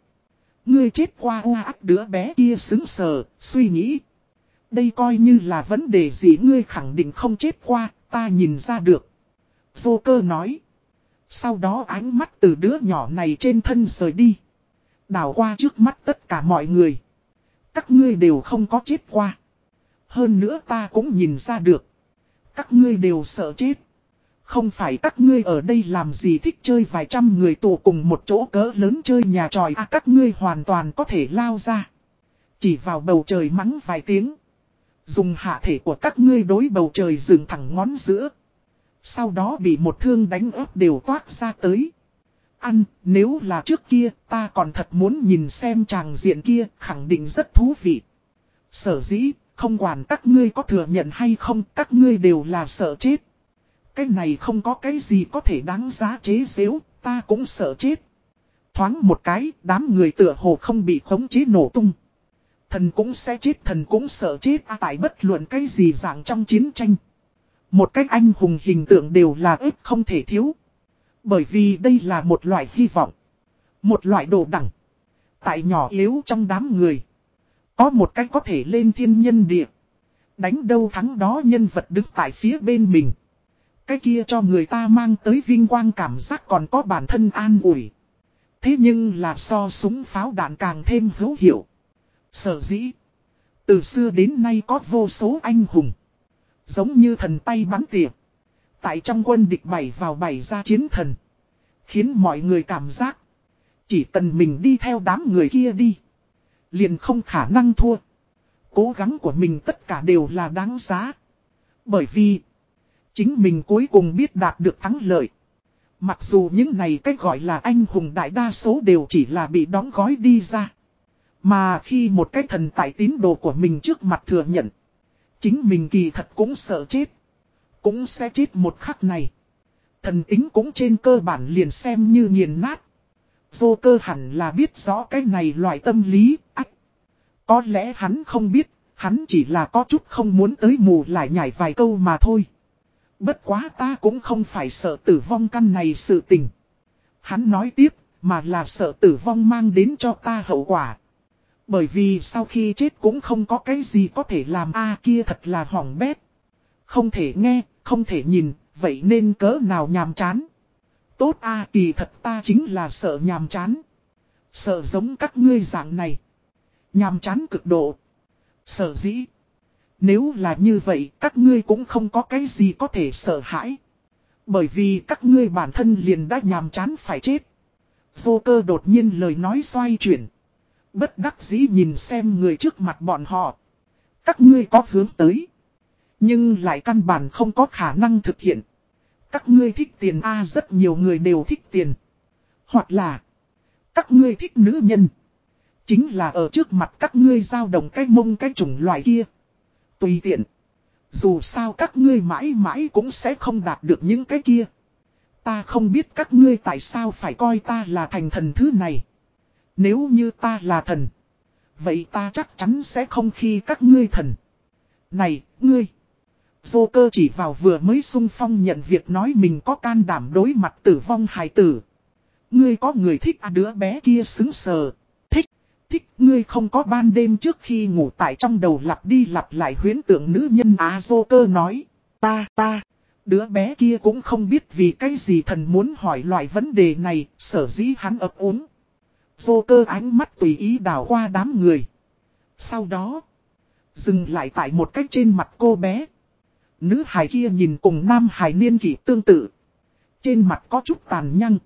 Ngươi chết qua hoa ác đứa bé kia xứng sờ, suy nghĩ. Đây coi như là vấn đề gì ngươi khẳng định không chết qua, ta nhìn ra được. Vô cơ nói. Sau đó ánh mắt từ đứa nhỏ này trên thân rời đi. đào qua trước mắt tất cả mọi người. Các ngươi đều không có chết qua. Hơn nữa ta cũng nhìn ra được. Các ngươi đều sợ chết. Không phải các ngươi ở đây làm gì thích chơi vài trăm người tù cùng một chỗ cỡ lớn chơi nhà tròi à các ngươi hoàn toàn có thể lao ra. Chỉ vào bầu trời mắng vài tiếng. Dùng hạ thể của các ngươi đối bầu trời dừng thẳng ngón giữa. Sau đó bị một thương đánh ớt đều toát ra tới. Ăn, nếu là trước kia, ta còn thật muốn nhìn xem chàng diện kia, khẳng định rất thú vị. Sở dĩ, không quản các ngươi có thừa nhận hay không, các ngươi đều là sợ chết. Cái này không có cái gì có thể đáng giá chế xếu, ta cũng sợ chết. Thoáng một cái, đám người tựa hồ không bị khống chế nổ tung. Thần cũng sẽ chết, thần cũng sợ chết à, tại bất luận cái gì dạng trong chiến tranh. Một cách anh hùng hình tượng đều là ếp không thể thiếu. Bởi vì đây là một loại hy vọng. Một loại đồ đẳng. Tại nhỏ yếu trong đám người. Có một cách có thể lên thiên nhân địa. Đánh đâu thắng đó nhân vật đứng tại phía bên mình. Cái kia cho người ta mang tới vinh quang cảm giác còn có bản thân an ủi. Thế nhưng là so súng pháo đạn càng thêm hữu hiệu. Sở dĩ. Từ xưa đến nay có vô số anh hùng. Giống như thần tay bắn tỉa. Tại trong quân địch bảy vào bảy ra chiến thần. Khiến mọi người cảm giác. Chỉ cần mình đi theo đám người kia đi. Liền không khả năng thua. Cố gắng của mình tất cả đều là đáng giá. Bởi vì. Chính mình cuối cùng biết đạt được thắng lợi. Mặc dù những này cách gọi là anh hùng đại đa số đều chỉ là bị đóng gói đi ra. Mà khi một cái thần tại tín đồ của mình trước mặt thừa nhận. Chính mình kỳ thật cũng sợ chết. Cũng sẽ chết một khắc này. Thần tính cũng trên cơ bản liền xem như nghiền nát. Vô cơ hẳn là biết rõ cái này loại tâm lý, ách. Có lẽ hắn không biết, hắn chỉ là có chút không muốn tới mù lại nhảy vài câu mà thôi. Bất quá ta cũng không phải sợ tử vong căn này sự tình. Hắn nói tiếp, mà là sợ tử vong mang đến cho ta hậu quả. Bởi vì sau khi chết cũng không có cái gì có thể làm a kia thật là hỏng bét. Không thể nghe, không thể nhìn, vậy nên cỡ nào nhàm chán. Tốt a kỳ thật ta chính là sợ nhàm chán. Sợ giống các ngươi dạng này. Nhàm chán cực độ. Sợ dĩ. Nếu là như vậy, các ngươi cũng không có cái gì có thể sợ hãi. Bởi vì các ngươi bản thân liền đã nhàm chán phải chết. vô cơ đột nhiên lời nói xoay chuyển. Bất đắc dĩ nhìn xem người trước mặt bọn họ. Các ngươi có hướng tới. Nhưng lại căn bản không có khả năng thực hiện. Các ngươi thích tiền A, rất nhiều người đều thích tiền. Hoặc là. Các ngươi thích nữ nhân. Chính là ở trước mặt các ngươi giao động cái mông cái chủng loại kia. Tùy tiện. Dù sao các ngươi mãi mãi cũng sẽ không đạt được những cái kia. Ta không biết các ngươi tại sao phải coi ta là thành thần thứ này. Nếu như ta là thần. Vậy ta chắc chắn sẽ không khi các ngươi thần. Này, ngươi. Vô cơ chỉ vào vừa mới sung phong nhận việc nói mình có can đảm đối mặt tử vong hài tử. Ngươi có người thích à đứa bé kia xứng sờ. Thích, ngươi không có ban đêm trước khi ngủ tại trong đầu lặp đi lặp lại huyến tượng nữ nhân á Dô cơ nói. Ta, ta, đứa bé kia cũng không biết vì cái gì thần muốn hỏi loại vấn đề này, sở dĩ hắn ấp ốm. Dô cơ ánh mắt tùy ý đảo qua đám người. Sau đó, dừng lại tại một cách trên mặt cô bé. Nữ hài kia nhìn cùng nam hài niên kỷ tương tự. Trên mặt có chút tàn nhăng.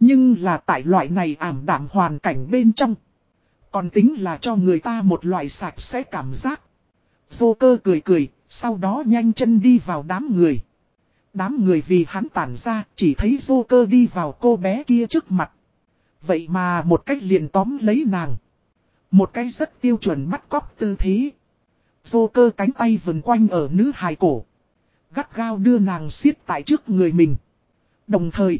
Nhưng là tại loại này ảm đạm hoàn cảnh bên trong. Còn tính là cho người ta một loại sạch sẽ cảm giác. Vô cơ cười cười, sau đó nhanh chân đi vào đám người. Đám người vì hắn tản ra, chỉ thấy vô cơ đi vào cô bé kia trước mặt. Vậy mà một cách liền tóm lấy nàng. Một cái rất tiêu chuẩn bắt cóc tư thế. Vô cơ cánh tay vần quanh ở nữ hài cổ. Gắt gao đưa nàng xiết tại trước người mình. Đồng thời,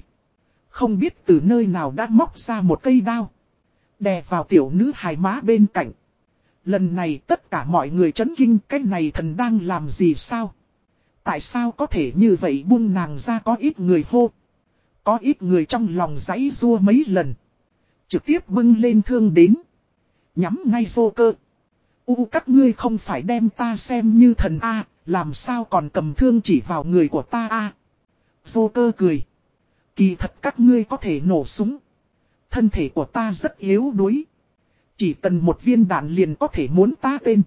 không biết từ nơi nào đã móc ra một cây đao. Đè vào tiểu nữ hài má bên cạnh. Lần này tất cả mọi người chấn kinh cái này thần đang làm gì sao? Tại sao có thể như vậy buông nàng ra có ít người hô? Có ít người trong lòng giấy rua mấy lần. Trực tiếp bưng lên thương đến. Nhắm ngay vô cơ. U các ngươi không phải đem ta xem như thần A, làm sao còn cầm thương chỉ vào người của ta A. Vô cơ cười. Kỳ thật các ngươi có thể nổ súng. Thân thể của ta rất yếu đuối. Chỉ cần một viên đạn liền có thể muốn ta tên.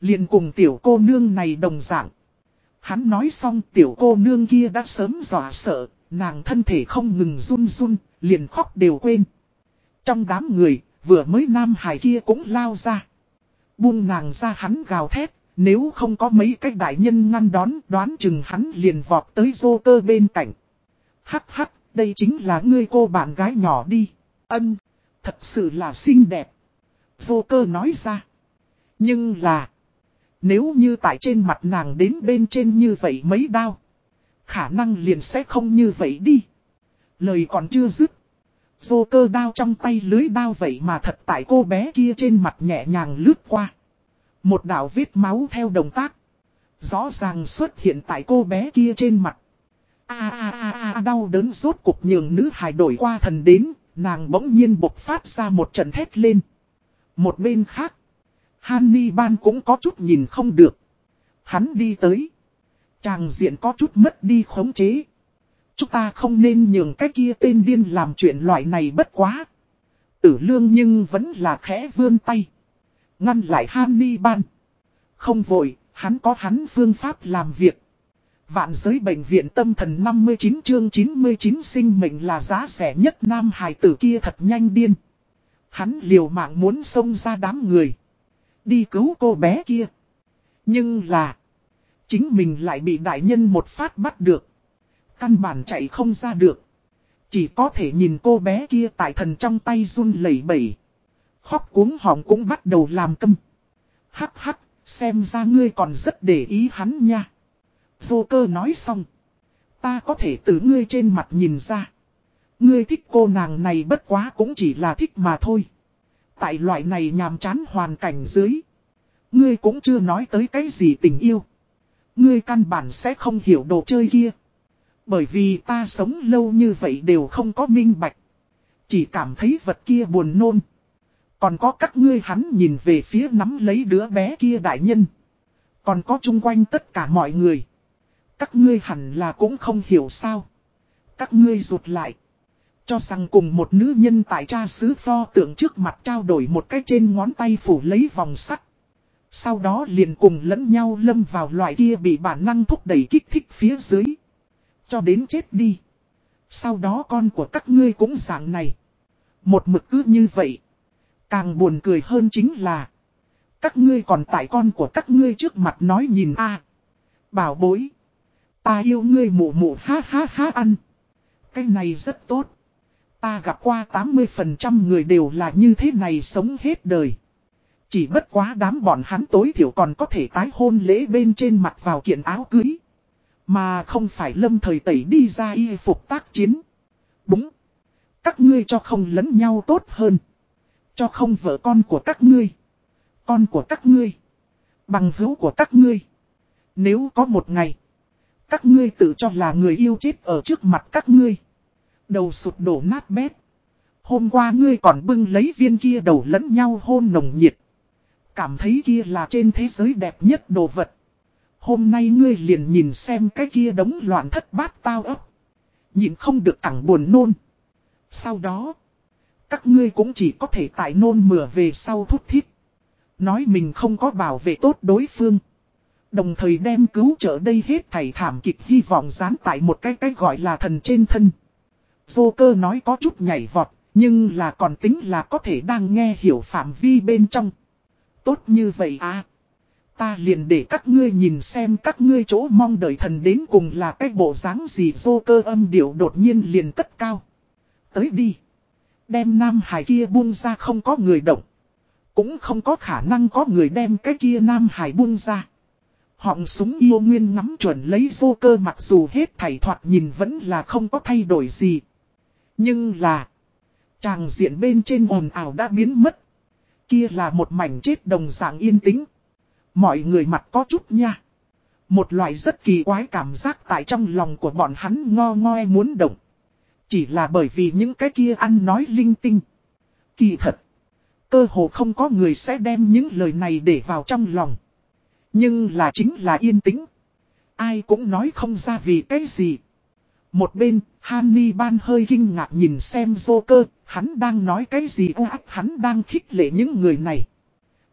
Liền cùng tiểu cô nương này đồng dạng. Hắn nói xong tiểu cô nương kia đã sớm dọa sợ, nàng thân thể không ngừng run run, liền khóc đều quên. Trong đám người, vừa mới nam hải kia cũng lao ra. Buông nàng ra hắn gào thét, nếu không có mấy cách đại nhân ngăn đón đoán chừng hắn liền vọt tới dô cơ bên cạnh. Hắc hắc, đây chính là ngươi cô bạn gái nhỏ đi. Ân, thật sự là xinh đẹp. Vô cơ nói ra. Nhưng là, nếu như tại trên mặt nàng đến bên trên như vậy mấy đau, khả năng liền sẽ không như vậy đi. Lời còn chưa dứt. Vô cơ đao trong tay lưới đao vậy mà thật tại cô bé kia trên mặt nhẹ nhàng lướt qua. Một đạo vết máu theo động tác. Rõ ràng xuất hiện tại cô bé kia trên mặt. A a a a đau đớn rốt cục nhường nữ hài đổi qua thần đến, nàng bỗng nhiên bộc phát ra một trận thét lên. Một bên khác, Hanni Ban cũng có chút nhìn không được. Hắn đi tới. Chàng diện có chút mất đi khống chế. Chúng ta không nên nhường cái kia tên điên làm chuyện loại này bất quá. Tử lương nhưng vẫn là khẽ vươn tay. Ngăn lại Hanni Ban. Không vội, hắn có hắn phương pháp làm việc. Vạn giới bệnh viện tâm thần 59 chương 99 sinh mệnh là giá rẻ nhất nam hài tử kia thật nhanh điên. Hắn liều mạng muốn xông ra đám người. Đi cứu cô bé kia. Nhưng là. Chính mình lại bị đại nhân một phát bắt được. Căn bản chạy không ra được. Chỉ có thể nhìn cô bé kia tại thần trong tay run lẩy bẩy. Khóc cuống họng cũng bắt đầu làm câm. Hắc hắc, xem ra ngươi còn rất để ý hắn nha. Vô cơ nói xong. Ta có thể từ ngươi trên mặt nhìn ra. Ngươi thích cô nàng này bất quá cũng chỉ là thích mà thôi. Tại loại này nhàm chán hoàn cảnh dưới. Ngươi cũng chưa nói tới cái gì tình yêu. Ngươi căn bản sẽ không hiểu đồ chơi kia. Bởi vì ta sống lâu như vậy đều không có minh bạch. Chỉ cảm thấy vật kia buồn nôn. Còn có các ngươi hắn nhìn về phía nắm lấy đứa bé kia đại nhân. Còn có chung quanh tất cả mọi người. Các ngươi hẳn là cũng không hiểu sao. Các ngươi rụt lại. Cho rằng cùng một nữ nhân tại cha xứ pho tượng trước mặt trao đổi một cái trên ngón tay phủ lấy vòng sắt. Sau đó liền cùng lẫn nhau lâm vào loại kia bị bản năng thúc đẩy kích thích phía dưới. Cho đến chết đi. Sau đó con của các ngươi cũng dạng này. Một mực cứ như vậy. Càng buồn cười hơn chính là. Các ngươi còn tại con của các ngươi trước mặt nói nhìn a Bảo bối. Ta yêu ngươi mụ mụ, ha ha ha, ăn. Cái này rất tốt. Ta gặp qua 80% người đều là như thế này sống hết đời. Chỉ bất quá đám bọn hắn tối thiểu còn có thể tái hôn lễ bên trên mặt vào kiện áo cưới. Mà không phải lâm thời tẩy đi ra y phục tác chiến. Đúng. Các ngươi cho không lẫn nhau tốt hơn. Cho không vợ con của các ngươi. Con của các ngươi. Bằng hữu của các ngươi. Nếu có một ngày. Các ngươi tự cho là người yêu chết ở trước mặt các ngươi. Đầu sụt đổ nát bét. Hôm qua ngươi còn bưng lấy viên kia đầu lẫn nhau hôn nồng nhiệt. Cảm thấy kia là trên thế giới đẹp nhất đồ vật. Hôm nay ngươi liền nhìn xem cái kia đống loạn thất bát tao ấp. Nhìn không được thẳng buồn nôn. Sau đó, các ngươi cũng chỉ có thể tại nôn mửa về sau thúc thiết, Nói mình không có bảo vệ tốt đối phương. Đồng thời đem cứu trợ đây hết thảy thảm kịch hy vọng dán tại một cái cái gọi là thần trên thân. Joker nói có chút nhảy vọt, nhưng là còn tính là có thể đang nghe hiểu phạm vi bên trong. Tốt như vậy à. Ta liền để các ngươi nhìn xem các ngươi chỗ mong đợi thần đến cùng là cái bộ dáng gì Joker âm điệu đột nhiên liền cất cao. Tới đi. Đem Nam Hải kia buông ra không có người động. Cũng không có khả năng có người đem cái kia Nam Hải buông ra. Họng súng yêu nguyên ngắm chuẩn lấy vô cơ mặc dù hết thảy thoạt nhìn vẫn là không có thay đổi gì. Nhưng là, tràng diện bên trên ồn ào đã biến mất. Kia là một mảnh chết đồng dạng yên tĩnh. Mọi người mặt có chút nha. Một loại rất kỳ quái cảm giác tại trong lòng của bọn hắn ngo ngoe muốn động. Chỉ là bởi vì những cái kia ăn nói linh tinh. Kỳ thật. Cơ hồ không có người sẽ đem những lời này để vào trong lòng. Nhưng là chính là yên tĩnh. Ai cũng nói không ra vì cái gì. Một bên, Hanni ban hơi kinh ngạc nhìn xem Joker, hắn đang nói cái gì ác hắn đang khích lệ những người này.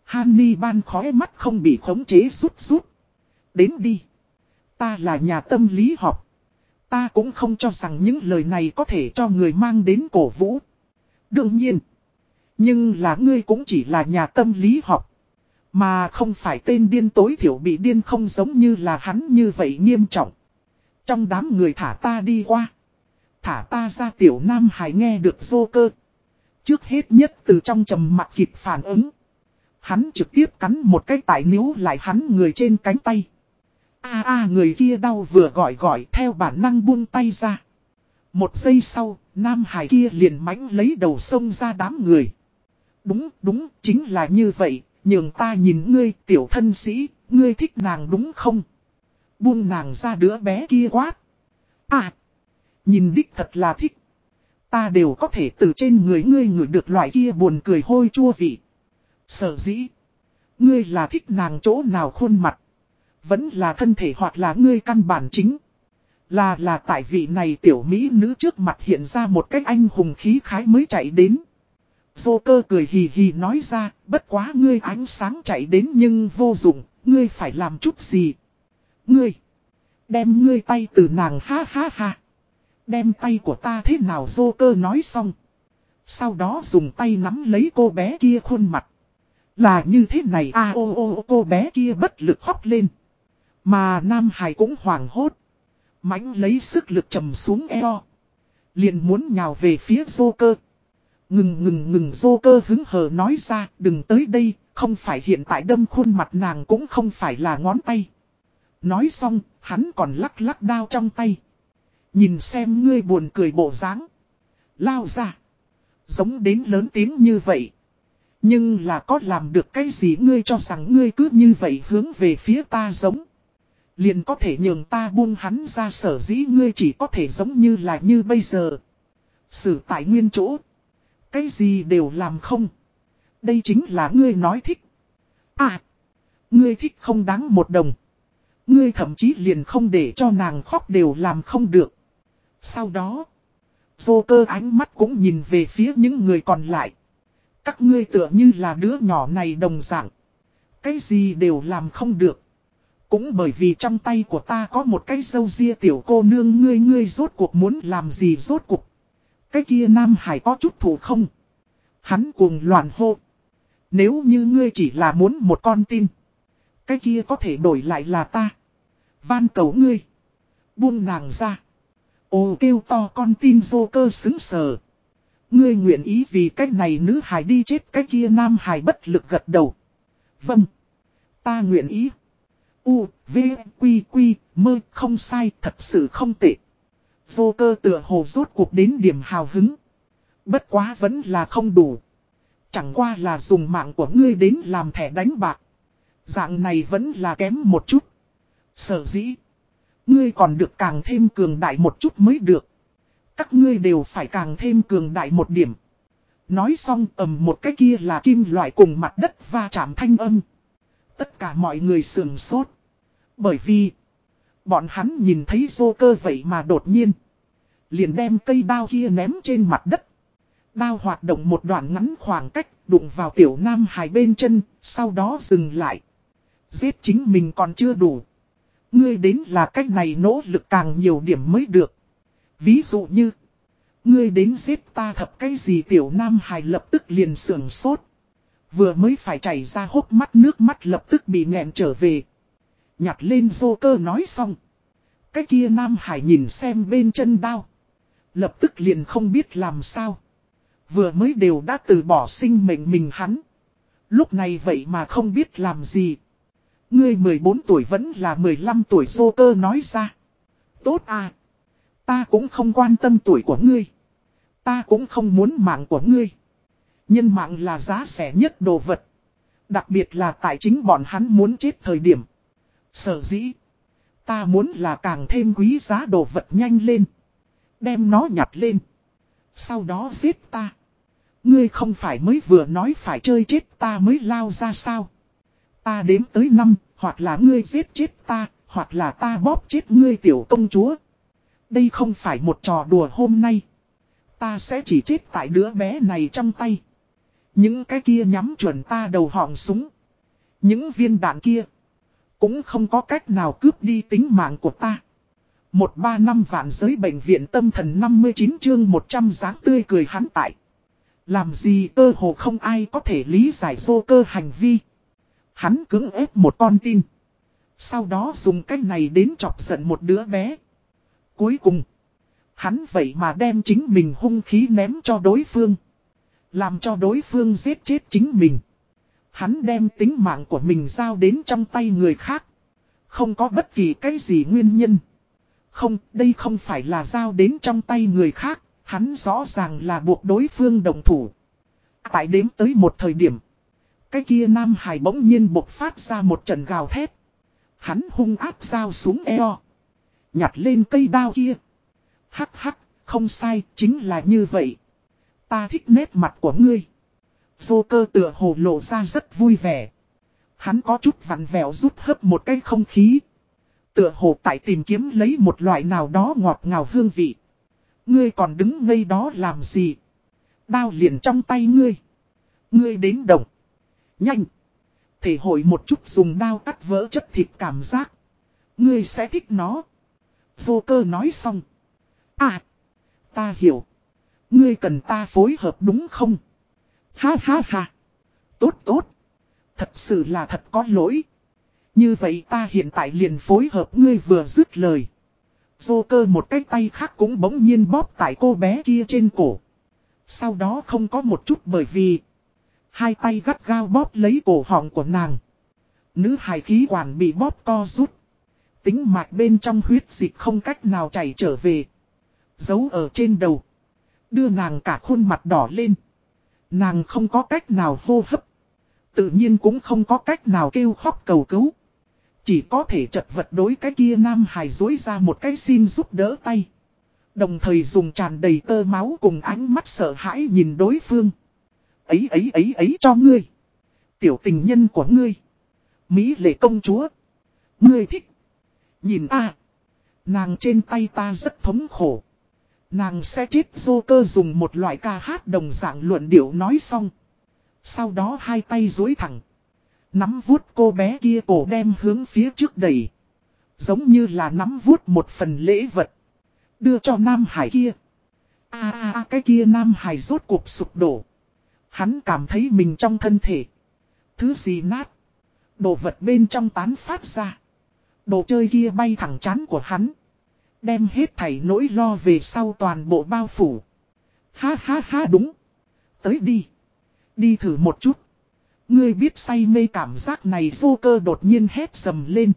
Hanni ban khói mắt không bị khống chế rút rút. Đến đi. Ta là nhà tâm lý học. Ta cũng không cho rằng những lời này có thể cho người mang đến cổ vũ. Đương nhiên. Nhưng là ngươi cũng chỉ là nhà tâm lý học. Mà không phải tên điên tối thiểu bị điên không giống như là hắn như vậy nghiêm trọng. Trong đám người thả ta đi qua. Thả ta ra tiểu nam hải nghe được vô cơ. Trước hết nhất từ trong trầm mặt kịp phản ứng. Hắn trực tiếp cắn một cái tải níu lại hắn người trên cánh tay. a à, a à, người kia đau vừa gọi gọi theo bản năng buông tay ra. Một giây sau, nam hải kia liền mãnh lấy đầu sông ra đám người. Đúng, đúng, chính là như vậy, nhường ta nhìn ngươi tiểu thân sĩ, ngươi thích nàng đúng không? Buông nàng ra đứa bé kia quát. À, nhìn đích thật là thích. Ta đều có thể từ trên người ngươi ngửi được loại kia buồn cười hôi chua vị. Sở dĩ. Ngươi là thích nàng chỗ nào khuôn mặt. Vẫn là thân thể hoặc là ngươi căn bản chính. Là là tại vị này tiểu mỹ nữ trước mặt hiện ra một cách anh hùng khí khái mới chạy đến. Vô cơ cười hì hì nói ra, bất quá ngươi ánh sáng chạy đến nhưng vô dụng, ngươi phải làm chút gì. Ngươi, đem ngươi tay từ nàng ha ha ha. Đem tay của ta thế nào vô cơ nói xong. Sau đó dùng tay nắm lấy cô bé kia khuôn mặt. Là như thế này a à, ô ô cô bé kia bất lực khóc lên. Mà Nam Hải cũng hoảng hốt. mãnh lấy sức lực trầm xuống eo. Liền muốn nhào về phía vô cơ. Ngừng ngừng ngừng vô cơ hứng hờ nói ra đừng tới đây, không phải hiện tại đâm khuôn mặt nàng cũng không phải là ngón tay. Nói xong, hắn còn lắc lắc đao trong tay. Nhìn xem ngươi buồn cười bộ dáng Lao ra. Giống đến lớn tiếng như vậy. Nhưng là có làm được cái gì ngươi cho rằng ngươi cứ như vậy hướng về phía ta giống. Liền có thể nhường ta buông hắn ra sở dĩ ngươi chỉ có thể giống như là như bây giờ. Sử tại nguyên chỗ. Cái gì đều làm không. Đây chính là ngươi nói thích. À. Ngươi thích không đáng một đồng. Ngươi thậm chí liền không để cho nàng khóc đều làm không được. Sau đó. Vô cơ ánh mắt cũng nhìn về phía những người còn lại. Các ngươi tựa như là đứa nhỏ này đồng dạng. Cái gì đều làm không được. Cũng bởi vì trong tay của ta có một cái dâu ria tiểu cô nương, ngươi ngươi rốt cuộc muốn làm gì rốt cuộc. Cái kia Nam Hải có chút thủ không? Hắn cuồng loạn hô. Nếu như ngươi chỉ là muốn một con tin. Cái kia có thể đổi lại là ta. Van cầu ngươi. Buông nàng ra. ô kêu to con tin vô cơ xứng sờ. Ngươi nguyện ý vì cách này nữ hài đi chết cái kia nam hài bất lực gật đầu. Vâng. Ta nguyện ý. U, V, Quy, Quy, mơ, không sai, thật sự không tệ. Vô cơ tựa hồ rốt cuộc đến điểm hào hứng. Bất quá vẫn là không đủ. Chẳng qua là dùng mạng của ngươi đến làm thẻ đánh bạc. Dạng này vẫn là kém một chút. Sở dĩ. Ngươi còn được càng thêm cường đại một chút mới được. Các ngươi đều phải càng thêm cường đại một điểm. Nói xong ầm một cái kia là kim loại cùng mặt đất va chạm thanh âm. Tất cả mọi người sườn sốt. Bởi vì, bọn hắn nhìn thấy Joker cơ vậy mà đột nhiên. Liền đem cây đao kia ném trên mặt đất. Đao hoạt động một đoạn ngắn khoảng cách, đụng vào tiểu nam hài bên chân, sau đó dừng lại. Giết chính mình còn chưa đủ. Ngươi đến là cách này nỗ lực càng nhiều điểm mới được. Ví dụ như, ngươi đến giết ta thập cái gì tiểu nam hài lập tức liền sưởng sốt. Vừa mới phải chảy ra hốc mắt nước mắt lập tức bị nghẹn trở về. Nhặt lên vô cơ nói xong. Cái kia nam hải nhìn xem bên chân đao. Lập tức liền không biết làm sao. Vừa mới đều đã từ bỏ sinh mệnh mình hắn. Lúc này vậy mà không biết làm gì. Ngươi 14 tuổi vẫn là 15 tuổi vô cơ nói ra. Tốt à. Ta cũng không quan tâm tuổi của ngươi. Ta cũng không muốn mạng của ngươi. Nhân mạng là giá rẻ nhất đồ vật. Đặc biệt là tại chính bọn hắn muốn chết thời điểm. Sở dĩ. Ta muốn là càng thêm quý giá đồ vật nhanh lên. Đem nó nhặt lên. Sau đó giết ta. Ngươi không phải mới vừa nói phải chơi chết ta mới lao ra sao. Ta đếm tới năm, hoặc là ngươi giết chết ta, hoặc là ta bóp chết ngươi tiểu công chúa. Đây không phải một trò đùa hôm nay. Ta sẽ chỉ chết tại đứa bé này trong tay. Những cái kia nhắm chuẩn ta đầu họng súng. Những viên đạn kia. Cũng không có cách nào cướp đi tính mạng của ta. Một ba năm vạn giới bệnh viện tâm thần 59 chương 100 dáng tươi cười hắn tại. Làm gì cơ hồ không ai có thể lý giải vô cơ hành vi. Hắn cứng ép một con tin. Sau đó dùng cách này đến chọc giận một đứa bé. Cuối cùng, hắn vậy mà đem chính mình hung khí ném cho đối phương. Làm cho đối phương giết chết chính mình. Hắn đem tính mạng của mình giao đến trong tay người khác. Không có bất kỳ cái gì nguyên nhân. Không, đây không phải là giao đến trong tay người khác. Hắn rõ ràng là buộc đối phương đồng thủ. Tại đếm tới một thời điểm. Cái kia Nam Hải bỗng nhiên bộc phát ra một trận gào thét. Hắn hung áp dao xuống eo. Nhặt lên cây đao kia. Hắc hắc, không sai, chính là như vậy. Ta thích nét mặt của ngươi. Vô cơ tựa hồ lộ ra rất vui vẻ. Hắn có chút vặn vẹo rút hấp một cái không khí. Tựa hồ tại tìm kiếm lấy một loại nào đó ngọt ngào hương vị. Ngươi còn đứng ngây đó làm gì? Đao liền trong tay ngươi. Ngươi đến đồng. Nhanh. Thể hội một chút dùng đao cắt vỡ chất thịt cảm giác. Ngươi sẽ thích nó. Vô cơ nói xong. À. Ta hiểu. Ngươi cần ta phối hợp đúng không? Ha ha ha. Tốt tốt. Thật sự là thật có lỗi. Như vậy ta hiện tại liền phối hợp ngươi vừa dứt lời. Dô cơ một cái tay khác cũng bỗng nhiên bóp tại cô bé kia trên cổ. Sau đó không có một chút bởi vì Hai tay gắt gao bóp lấy cổ họng của nàng. Nữ hài khí quản bị bóp co rút. Tính mạch bên trong huyết dịch không cách nào chảy trở về. Giấu ở trên đầu. Đưa nàng cả khuôn mặt đỏ lên. Nàng không có cách nào hô hấp. Tự nhiên cũng không có cách nào kêu khóc cầu cứu. Chỉ có thể chật vật đối cái kia nam hài dối ra một cái xin giúp đỡ tay. Đồng thời dùng tràn đầy tơ máu cùng ánh mắt sợ hãi nhìn đối phương. Ấy ấy ấy ấy cho ngươi. Tiểu tình nhân của ngươi. Mỹ lệ công chúa. Ngươi thích. Nhìn a Nàng trên tay ta rất thống khổ. Nàng sẽ chết vô cơ dùng một loại ca hát đồng dạng luận điệu nói xong. Sau đó hai tay dối thẳng. Nắm vuốt cô bé kia cổ đem hướng phía trước đẩy. Giống như là nắm vuốt một phần lễ vật. Đưa cho Nam Hải kia. a a, cái kia Nam Hải rốt cuộc sụp đổ. Hắn cảm thấy mình trong thân thể. Thứ gì nát. Đồ vật bên trong tán phát ra. Đồ chơi kia bay thẳng chán của hắn. Đem hết thảy nỗi lo về sau toàn bộ bao phủ. Ha ha ha, đúng. Tới đi. Đi thử một chút. Ngươi biết say mê cảm giác này vô cơ đột nhiên hét sầm lên.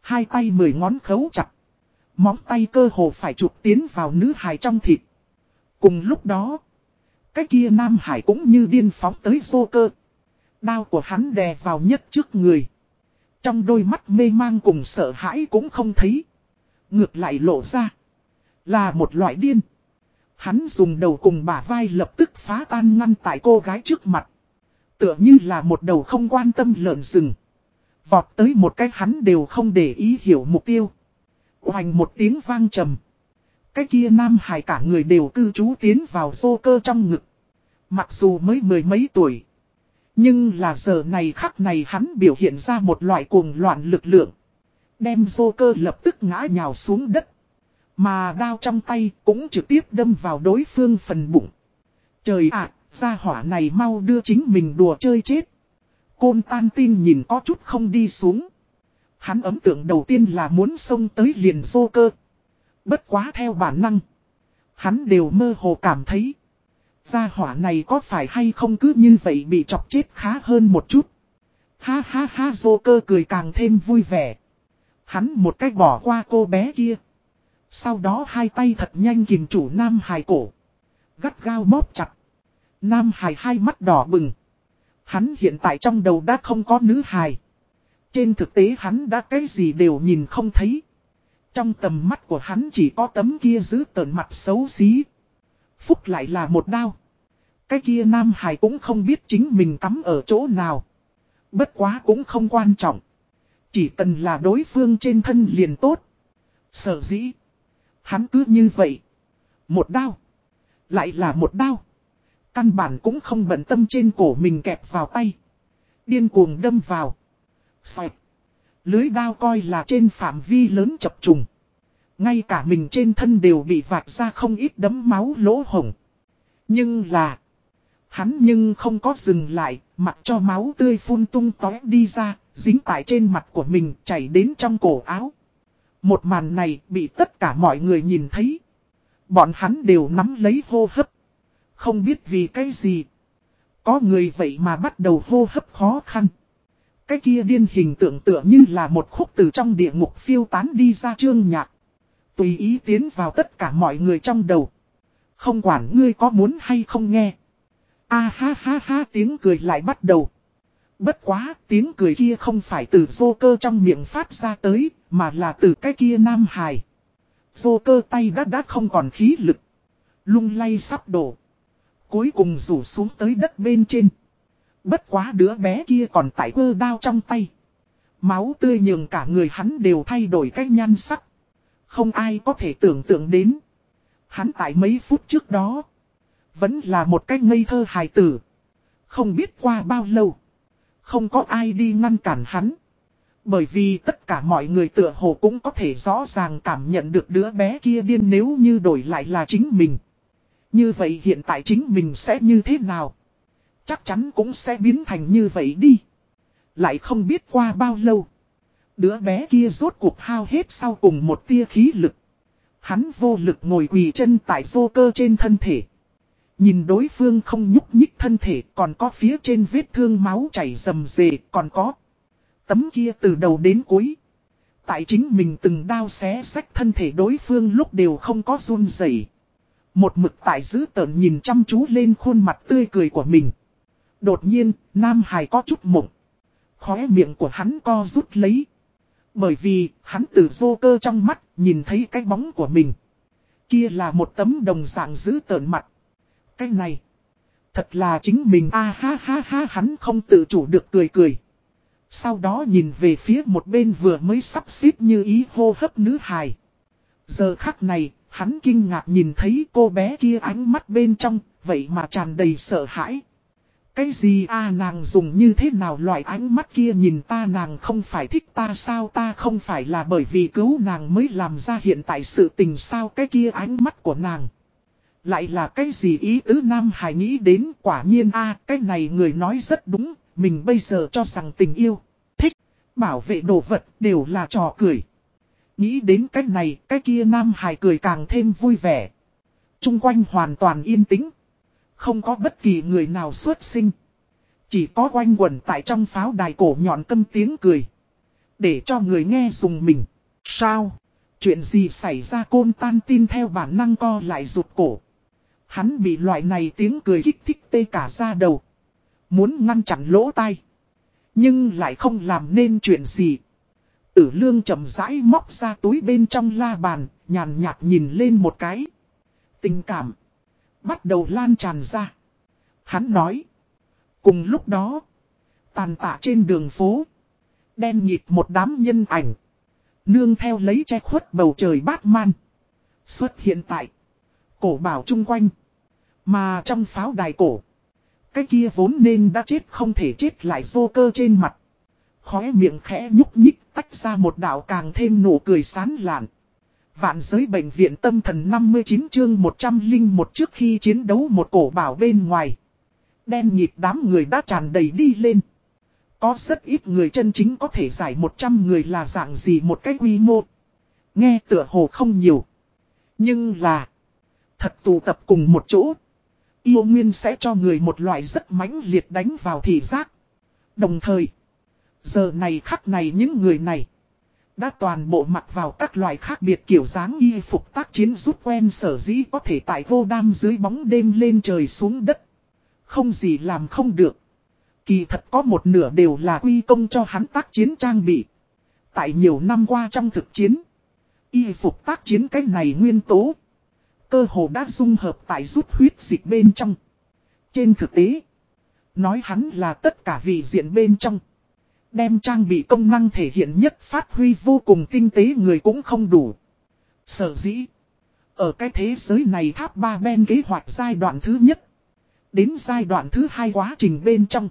Hai tay mười ngón khấu chặt. Móng tay cơ hồ phải chụp tiến vào nữ hài trong thịt. Cùng lúc đó. Cái kia nam hải cũng như điên phóng tới vô cơ. Đao của hắn đè vào nhất trước người. Trong đôi mắt mê mang cùng sợ hãi cũng không thấy. Ngược lại lộ ra. Là một loại điên. Hắn dùng đầu cùng bả vai lập tức phá tan ngăn tại cô gái trước mặt. Tựa như là một đầu không quan tâm lợn rừng. Vọt tới một cái hắn đều không để ý hiểu mục tiêu. Hoành một tiếng vang trầm. Cái kia nam hải cả người đều cư trú tiến vào xô cơ trong ngực. Mặc dù mới mười mấy tuổi. Nhưng là giờ này khắc này hắn biểu hiện ra một loại cuồng loạn lực lượng. Đem Joker cơ lập tức ngã nhào xuống đất. Mà đao trong tay cũng trực tiếp đâm vào đối phương phần bụng. Trời ạ, gia hỏa này mau đưa chính mình đùa chơi chết. Côn tan tin nhìn có chút không đi xuống. Hắn ấm tượng đầu tiên là muốn xông tới liền Joker. cơ. Bất quá theo bản năng. Hắn đều mơ hồ cảm thấy. Gia hỏa này có phải hay không cứ như vậy bị chọc chết khá hơn một chút. Ha ha ha Joker cơ cười càng thêm vui vẻ. Hắn một cách bỏ qua cô bé kia. Sau đó hai tay thật nhanh kìm chủ Nam Hải cổ. Gắt gao bóp chặt. Nam Hải hai mắt đỏ bừng. Hắn hiện tại trong đầu đã không có nữ hài. Trên thực tế hắn đã cái gì đều nhìn không thấy. Trong tầm mắt của hắn chỉ có tấm kia giữ tờn mặt xấu xí. Phúc lại là một đao. Cái kia Nam Hải cũng không biết chính mình cắm ở chỗ nào. Bất quá cũng không quan trọng. Chỉ cần là đối phương trên thân liền tốt. Sở dĩ. Hắn cứ như vậy. Một đao. Lại là một đao. Căn bản cũng không bận tâm trên cổ mình kẹp vào tay. Điên cuồng đâm vào. Xoẹt. Lưới đao coi là trên phạm vi lớn chập trùng. Ngay cả mình trên thân đều bị vạch ra không ít đấm máu lỗ hồng. Nhưng là. Hắn nhưng không có dừng lại, mặc cho máu tươi phun tung tói đi ra, dính tại trên mặt của mình chảy đến trong cổ áo. Một màn này bị tất cả mọi người nhìn thấy. Bọn hắn đều nắm lấy hô hấp. Không biết vì cái gì. Có người vậy mà bắt đầu hô hấp khó khăn. Cái kia điên hình tượng tựa như là một khúc từ trong địa ngục phiêu tán đi ra chương nhạc. Tùy ý tiến vào tất cả mọi người trong đầu. Không quản ngươi có muốn hay không nghe. A ha ha ha, tiếng cười lại bắt đầu. Bất quá tiếng cười kia không phải từ vô cơ trong miệng phát ra tới, mà là từ cái kia nam hài. Vô cơ tay đã đã không còn khí lực. Lung lay sắp đổ. Cuối cùng rủ xuống tới đất bên trên. Bất quá đứa bé kia còn tải cơ đao trong tay. Máu tươi nhường cả người hắn đều thay đổi cách nhan sắc. Không ai có thể tưởng tượng đến. Hắn tại mấy phút trước đó. Vẫn là một cách ngây thơ hài tử. Không biết qua bao lâu. Không có ai đi ngăn cản hắn. Bởi vì tất cả mọi người tựa hồ cũng có thể rõ ràng cảm nhận được đứa bé kia điên nếu như đổi lại là chính mình. Như vậy hiện tại chính mình sẽ như thế nào? Chắc chắn cũng sẽ biến thành như vậy đi. Lại không biết qua bao lâu. Đứa bé kia rốt cuộc hao hết sau cùng một tia khí lực. Hắn vô lực ngồi quỳ chân tại vô cơ trên thân thể. Nhìn đối phương không nhúc nhích thân thể còn có phía trên vết thương máu chảy rầm rề còn có. Tấm kia từ đầu đến cuối. Tại chính mình từng đao xé sách thân thể đối phương lúc đều không có run rẩy một mực tại giữ tờn nhìn chăm chú lên khuôn mặt tươi cười của mình. Đột nhiên, Nam Hải có chút mộng. Khóe miệng của hắn co rút lấy. Bởi vì, hắn từ vô cơ trong mắt, nhìn thấy cái bóng của mình. Kia là một tấm đồng dạng giữ tờn mặt. Cái này, thật là chính mình a ha ha ha hắn không tự chủ được cười cười. Sau đó nhìn về phía một bên vừa mới sắp xếp như ý hô hấp nữ hài. Giờ khắc này, Hắn kinh ngạc nhìn thấy cô bé kia ánh mắt bên trong, vậy mà tràn đầy sợ hãi. Cái gì a nàng dùng như thế nào loại ánh mắt kia nhìn ta nàng không phải thích ta sao ta không phải là bởi vì cứu nàng mới làm ra hiện tại sự tình sao cái kia ánh mắt của nàng. Lại là cái gì ý tứ Nam Hải nghĩ đến quả nhiên a cái này người nói rất đúng, mình bây giờ cho rằng tình yêu, thích, bảo vệ đồ vật đều là trò cười. Nghĩ đến cái này, cái kia Nam Hải cười càng thêm vui vẻ. Trung quanh hoàn toàn yên tĩnh. Không có bất kỳ người nào xuất sinh. Chỉ có quanh quẩn tại trong pháo đài cổ nhọn câm tiếng cười. Để cho người nghe dùng mình. Sao? Chuyện gì xảy ra côn tan tin theo bản năng co lại rụt cổ. Hắn bị loại này tiếng cười kích thích tê cả ra đầu. Muốn ngăn chặn lỗ tai. Nhưng lại không làm nên chuyện gì. Tử lương chậm rãi móc ra túi bên trong la bàn, nhàn nhạt nhìn lên một cái. Tình cảm. Bắt đầu lan tràn ra. Hắn nói. Cùng lúc đó. Tàn tạ trên đường phố. Đen nhịp một đám nhân ảnh. Nương theo lấy che khuất bầu trời bát man. Xuất hiện tại. Cổ bảo chung quanh. Mà trong pháo đài cổ. Cái kia vốn nên đã chết không thể chết lại vô cơ trên mặt. Khóe miệng khẽ nhúc nhích, tách ra một đạo càng thêm nụ cười sán lạn. Vạn giới bệnh viện tâm thần 59 chương 101 trước khi chiến đấu một cổ bảo bên ngoài. Đen nhịp đám người đã tràn đầy đi lên. Có rất ít người chân chính có thể giải 100 người là dạng gì một cái quy mô. Nghe tựa hồ không nhiều. Nhưng là. Thật tụ tập cùng một chỗ. Yêu nguyên sẽ cho người một loại rất mãnh liệt đánh vào thị giác. Đồng thời. Giờ này khắc này những người này. Đã toàn bộ mặc vào các loại khác biệt kiểu dáng y phục tác chiến rút quen sở dĩ có thể tại vô đam dưới bóng đêm lên trời xuống đất. Không gì làm không được. Kỳ thật có một nửa đều là quy công cho hắn tác chiến trang bị. Tại nhiều năm qua trong thực chiến. Y phục tác chiến cái này nguyên tố. Cơ hồ đã dung hợp tại rút huyết dịch bên trong. Trên thực tế. Nói hắn là tất cả vị diện bên trong. Đem trang bị công năng thể hiện nhất phát huy vô cùng tinh tế người cũng không đủ. Sở dĩ. Ở cái thế giới này tháp ba ben kế hoạch giai đoạn thứ nhất. Đến giai đoạn thứ hai quá trình bên trong.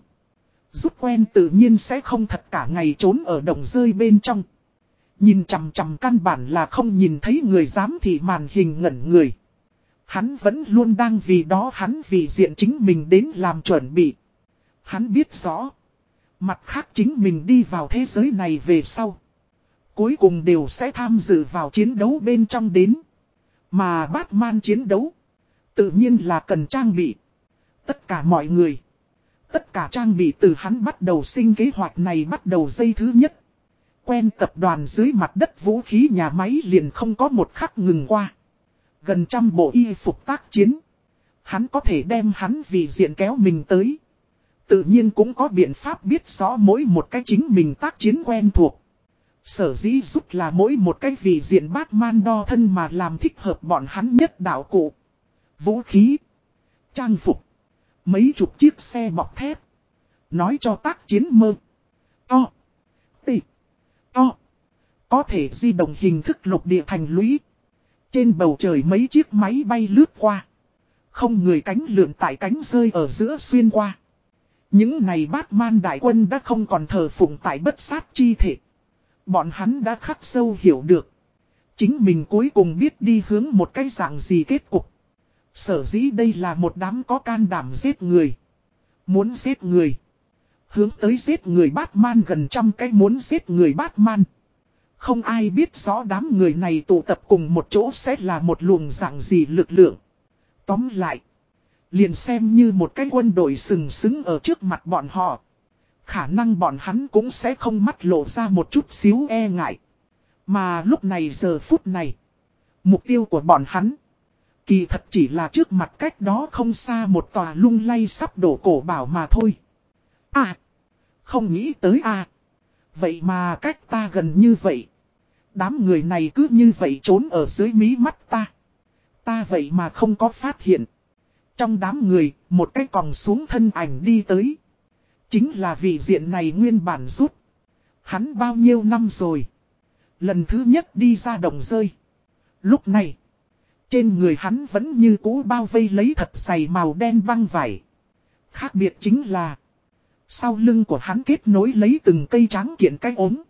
Rút quen tự nhiên sẽ không thật cả ngày trốn ở đồng rơi bên trong. Nhìn chằm chằm căn bản là không nhìn thấy người dám thị màn hình ngẩn người. Hắn vẫn luôn đang vì đó hắn vì diện chính mình đến làm chuẩn bị. Hắn biết rõ. Mặt khác chính mình đi vào thế giới này về sau. Cuối cùng đều sẽ tham dự vào chiến đấu bên trong đến. Mà Batman chiến đấu. Tự nhiên là cần trang bị. Tất cả mọi người. Tất cả trang bị từ hắn bắt đầu sinh kế hoạch này bắt đầu dây thứ nhất. Quen tập đoàn dưới mặt đất vũ khí nhà máy liền không có một khắc ngừng qua. Gần trăm bộ y phục tác chiến. Hắn có thể đem hắn vì diện kéo mình tới. Tự nhiên cũng có biện pháp biết rõ mỗi một cái chính mình tác chiến quen thuộc. Sở dĩ giúp là mỗi một cái vị diện Batman đo thân mà làm thích hợp bọn hắn nhất đạo cụ. Vũ khí. Trang phục. Mấy chục chiếc xe bọc thép. Nói cho tác chiến mơ. To. Tị. To. Có thể di động hình thức lục địa thành lũy. Trên bầu trời mấy chiếc máy bay lướt qua. Không người cánh lượn tại cánh rơi ở giữa xuyên qua. Những này Batman đại quân đã không còn thờ phụng tại bất sát chi thể. Bọn hắn đã khắc sâu hiểu được. Chính mình cuối cùng biết đi hướng một cái dạng gì kết cục. Sở dĩ đây là một đám có can đảm giết người. Muốn giết người. Hướng tới giết người Batman gần trăm cái muốn giết người Batman. Không ai biết rõ đám người này tụ tập cùng một chỗ sẽ là một luồng dạng gì lực lượng. Tóm lại. Liền xem như một cái quân đội sừng sững ở trước mặt bọn họ. Khả năng bọn hắn cũng sẽ không mắt lộ ra một chút xíu e ngại. Mà lúc này giờ phút này. Mục tiêu của bọn hắn. Kỳ thật chỉ là trước mặt cách đó không xa một tòa lung lay sắp đổ cổ bảo mà thôi. À. Không nghĩ tới à. Vậy mà cách ta gần như vậy. Đám người này cứ như vậy trốn ở dưới mí mắt ta. Ta vậy mà không có phát hiện. Trong đám người, một cái còng xuống thân ảnh đi tới. Chính là vị diện này nguyên bản rút. Hắn bao nhiêu năm rồi. Lần thứ nhất đi ra đồng rơi. Lúc này, trên người hắn vẫn như cũ bao vây lấy thật dày màu đen băng vải. Khác biệt chính là, sau lưng của hắn kết nối lấy từng cây tráng kiện cái ốm.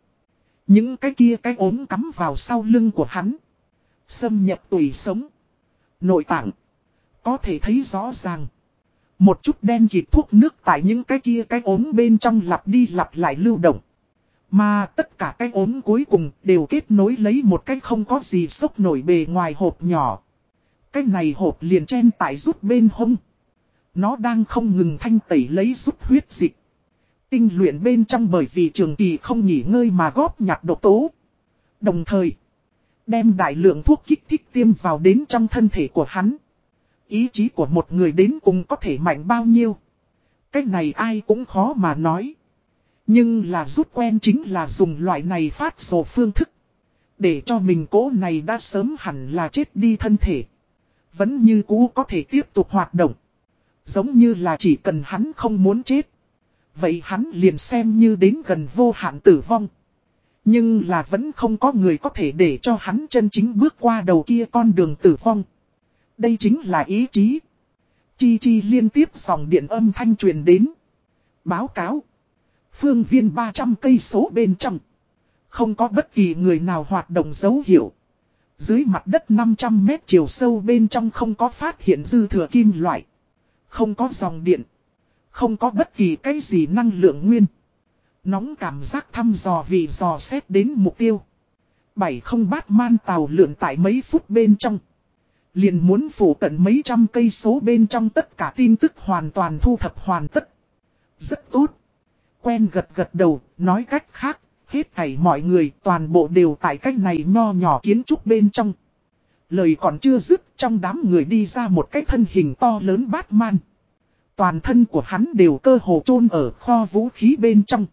Những cái kia cái ốm cắm vào sau lưng của hắn. Xâm nhập tùy sống. Nội tạng. Có thể thấy rõ ràng. Một chút đen kịt thuốc nước tại những cái kia cái ốm bên trong lặp đi lặp lại lưu động. Mà tất cả cái ốm cuối cùng đều kết nối lấy một cái không có gì sốc nổi bề ngoài hộp nhỏ. Cái này hộp liền chen tại rút bên hông. Nó đang không ngừng thanh tẩy lấy rút huyết dịch. Tinh luyện bên trong bởi vì trường kỳ không nghỉ ngơi mà góp nhặt độc tố. Đồng thời, đem đại lượng thuốc kích thích tiêm vào đến trong thân thể của hắn. Ý chí của một người đến cùng có thể mạnh bao nhiêu. Cái này ai cũng khó mà nói. Nhưng là rút quen chính là dùng loại này phát sổ phương thức. Để cho mình cố này đã sớm hẳn là chết đi thân thể. Vẫn như cũ có thể tiếp tục hoạt động. Giống như là chỉ cần hắn không muốn chết. Vậy hắn liền xem như đến gần vô hạn tử vong. Nhưng là vẫn không có người có thể để cho hắn chân chính bước qua đầu kia con đường tử vong. Đây chính là ý chí. Chi chi liên tiếp dòng điện âm thanh truyền đến. Báo cáo. Phương viên 300 cây số bên trong. Không có bất kỳ người nào hoạt động dấu hiệu. Dưới mặt đất 500 mét chiều sâu bên trong không có phát hiện dư thừa kim loại. Không có dòng điện. Không có bất kỳ cái gì năng lượng nguyên. Nóng cảm giác thăm dò vì dò xét đến mục tiêu. Bảy không bát man tàu lượn tại mấy phút bên trong. Liền muốn phủ cận mấy trăm cây số bên trong tất cả tin tức hoàn toàn thu thập hoàn tất. Rất tốt. Quen gật gật đầu, nói cách khác, hết thảy mọi người toàn bộ đều tại cách này nho nhỏ kiến trúc bên trong. Lời còn chưa dứt trong đám người đi ra một cái thân hình to lớn bát man. Toàn thân của hắn đều cơ hồ chôn ở kho vũ khí bên trong.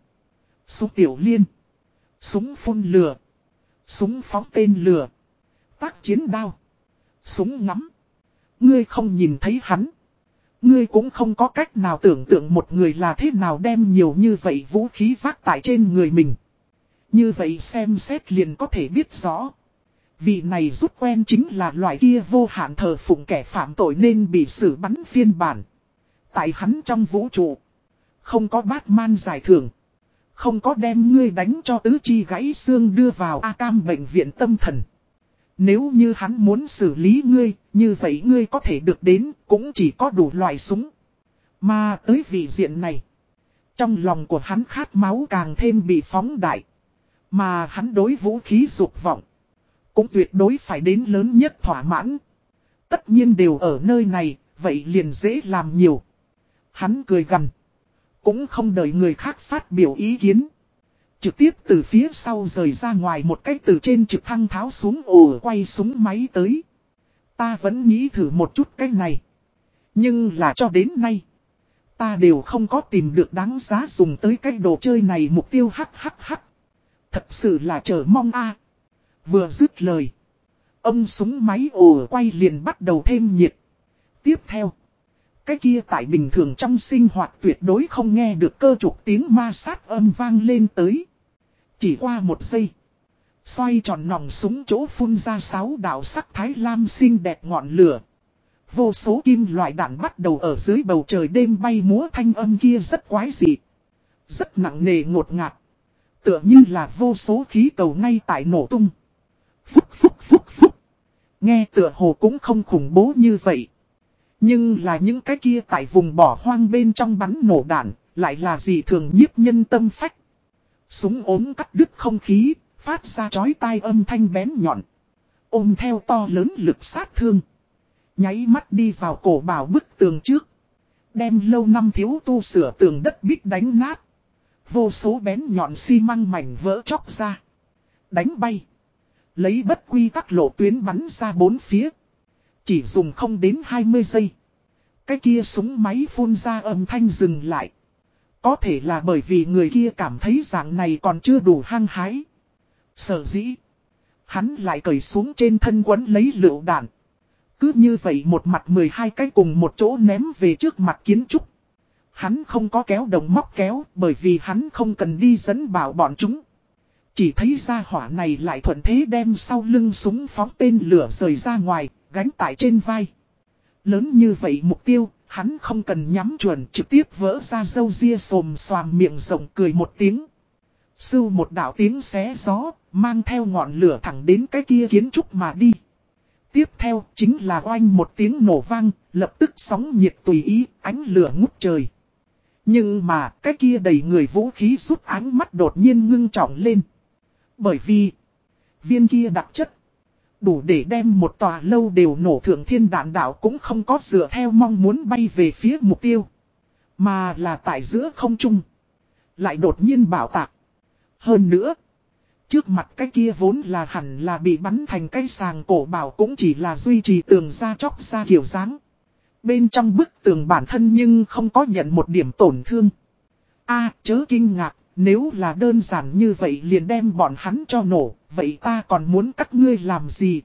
Súng tiểu liên. Súng phun lửa. Súng phóng tên lửa. Tác chiến đao. Súng ngắm. Ngươi không nhìn thấy hắn. Ngươi cũng không có cách nào tưởng tượng một người là thế nào đem nhiều như vậy vũ khí vác tại trên người mình. Như vậy xem xét liền có thể biết rõ. Vị này rút quen chính là loại kia vô hạn thờ phụng kẻ phạm tội nên bị xử bắn phiên bản. Tại hắn trong vũ trụ. Không có batman giải thưởng. Không có đem ngươi đánh cho tứ chi gãy xương đưa vào A cam bệnh viện tâm thần. Nếu như hắn muốn xử lý ngươi, như vậy ngươi có thể được đến, cũng chỉ có đủ loại súng. Mà tới vị diện này, trong lòng của hắn khát máu càng thêm bị phóng đại. Mà hắn đối vũ khí dục vọng, cũng tuyệt đối phải đến lớn nhất thỏa mãn. Tất nhiên đều ở nơi này, vậy liền dễ làm nhiều. Hắn cười gần. Cũng không đợi người khác phát biểu ý kiến. Trực tiếp từ phía sau rời ra ngoài một cách từ trên trực thăng tháo xuống ồ quay súng máy tới. Ta vẫn nghĩ thử một chút cái này. Nhưng là cho đến nay. Ta đều không có tìm được đáng giá dùng tới cái đồ chơi này mục tiêu hắc hắc hắc. Thật sự là chờ mong a Vừa dứt lời. Ông súng máy ồ quay liền bắt đầu thêm nhiệt. Tiếp theo. Cái kia tại bình thường trong sinh hoạt tuyệt đối không nghe được cơ trục tiếng ma sát âm vang lên tới. Chỉ qua một giây. Xoay tròn nòng súng chỗ phun ra sáu đạo sắc thái lam xinh đẹp ngọn lửa. Vô số kim loại đạn bắt đầu ở dưới bầu trời đêm bay múa thanh âm kia rất quái dị. Rất nặng nề ngột ngạt. Tựa như là vô số khí cầu ngay tại nổ tung. Phúc phúc phúc phúc. Nghe tựa hồ cũng không khủng bố như vậy. Nhưng là những cái kia tại vùng bỏ hoang bên trong bắn nổ đạn, lại là gì thường nhiếp nhân tâm phách. Súng ốm cắt đứt không khí, phát ra chói tai âm thanh bén nhọn. Ôm theo to lớn lực sát thương. Nháy mắt đi vào cổ bảo bức tường trước. Đem lâu năm thiếu tu sửa tường đất bích đánh nát. Vô số bén nhọn xi măng mảnh vỡ chóc ra. Đánh bay. Lấy bất quy tắc lộ tuyến bắn ra bốn phía. Chỉ dùng không đến 20 giây. Cái kia súng máy phun ra âm thanh dừng lại. Có thể là bởi vì người kia cảm thấy dạng này còn chưa đủ hăng hái. Sở dĩ. Hắn lại cởi xuống trên thân quấn lấy lựu đạn. Cứ như vậy một mặt 12 cái cùng một chỗ ném về trước mặt kiến trúc. Hắn không có kéo đồng móc kéo bởi vì hắn không cần đi dẫn bảo bọn chúng. Chỉ thấy ra hỏa này lại thuận thế đem sau lưng súng phóng tên lửa rời ra ngoài, gánh tại trên vai. Lớn như vậy mục tiêu, Hắn không cần nhắm chuẩn trực tiếp vỡ ra dâu ria sồm xoàm miệng rộng cười một tiếng. Sưu một đạo tiếng xé gió, mang theo ngọn lửa thẳng đến cái kia kiến trúc mà đi. Tiếp theo chính là oanh một tiếng nổ vang, lập tức sóng nhiệt tùy ý, ánh lửa ngút trời. Nhưng mà cái kia đầy người vũ khí rút ánh mắt đột nhiên ngưng trọng lên. Bởi vì viên kia đặc chất đủ để đem một tòa lâu đều nổ thượng thiên đạn đạo cũng không có dựa theo mong muốn bay về phía mục tiêu. Mà là tại giữa không trung. Lại đột nhiên bảo tạc. Hơn nữa. Trước mặt cái kia vốn là hẳn là bị bắn thành cái sàng cổ bảo cũng chỉ là duy trì tường ra chóc ra kiểu dáng. Bên trong bức tường bản thân nhưng không có nhận một điểm tổn thương. a chớ kinh ngạc, nếu là đơn giản như vậy liền đem bọn hắn cho nổ, vậy ta còn muốn các ngươi làm gì?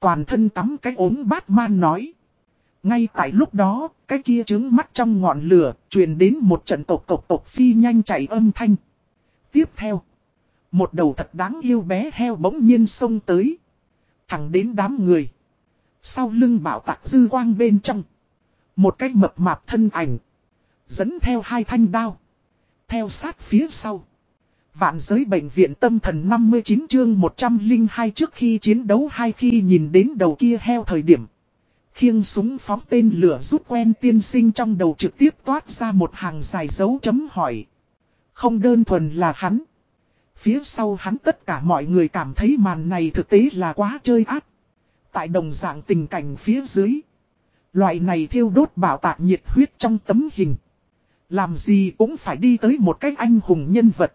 Toàn thân tắm cái ốm bát man nói. Ngay tại lúc đó, cái kia trứng mắt trong ngọn lửa, truyền đến một trận tộc tộc tộc phi nhanh chạy âm thanh. Tiếp theo, một đầu thật đáng yêu bé heo bỗng nhiên xông tới. Thẳng đến đám người. Sau lưng bảo tạc dư quang bên trong. Một cái mập mạp thân ảnh. Dẫn theo hai thanh đao. Theo sát phía sau. Vạn giới bệnh viện tâm thần 59 chương 102 trước khi chiến đấu hai khi nhìn đến đầu kia heo thời điểm. Khiêng súng phóng tên lửa rút quen tiên sinh trong đầu trực tiếp toát ra một hàng dài dấu chấm hỏi. Không đơn thuần là hắn. Phía sau hắn tất cả mọi người cảm thấy màn này thực tế là quá chơi ác. Tại đồng dạng tình cảnh phía dưới. Loại này thiêu đốt bảo tạc nhiệt huyết trong tấm hình. Làm gì cũng phải đi tới một cách anh hùng nhân vật.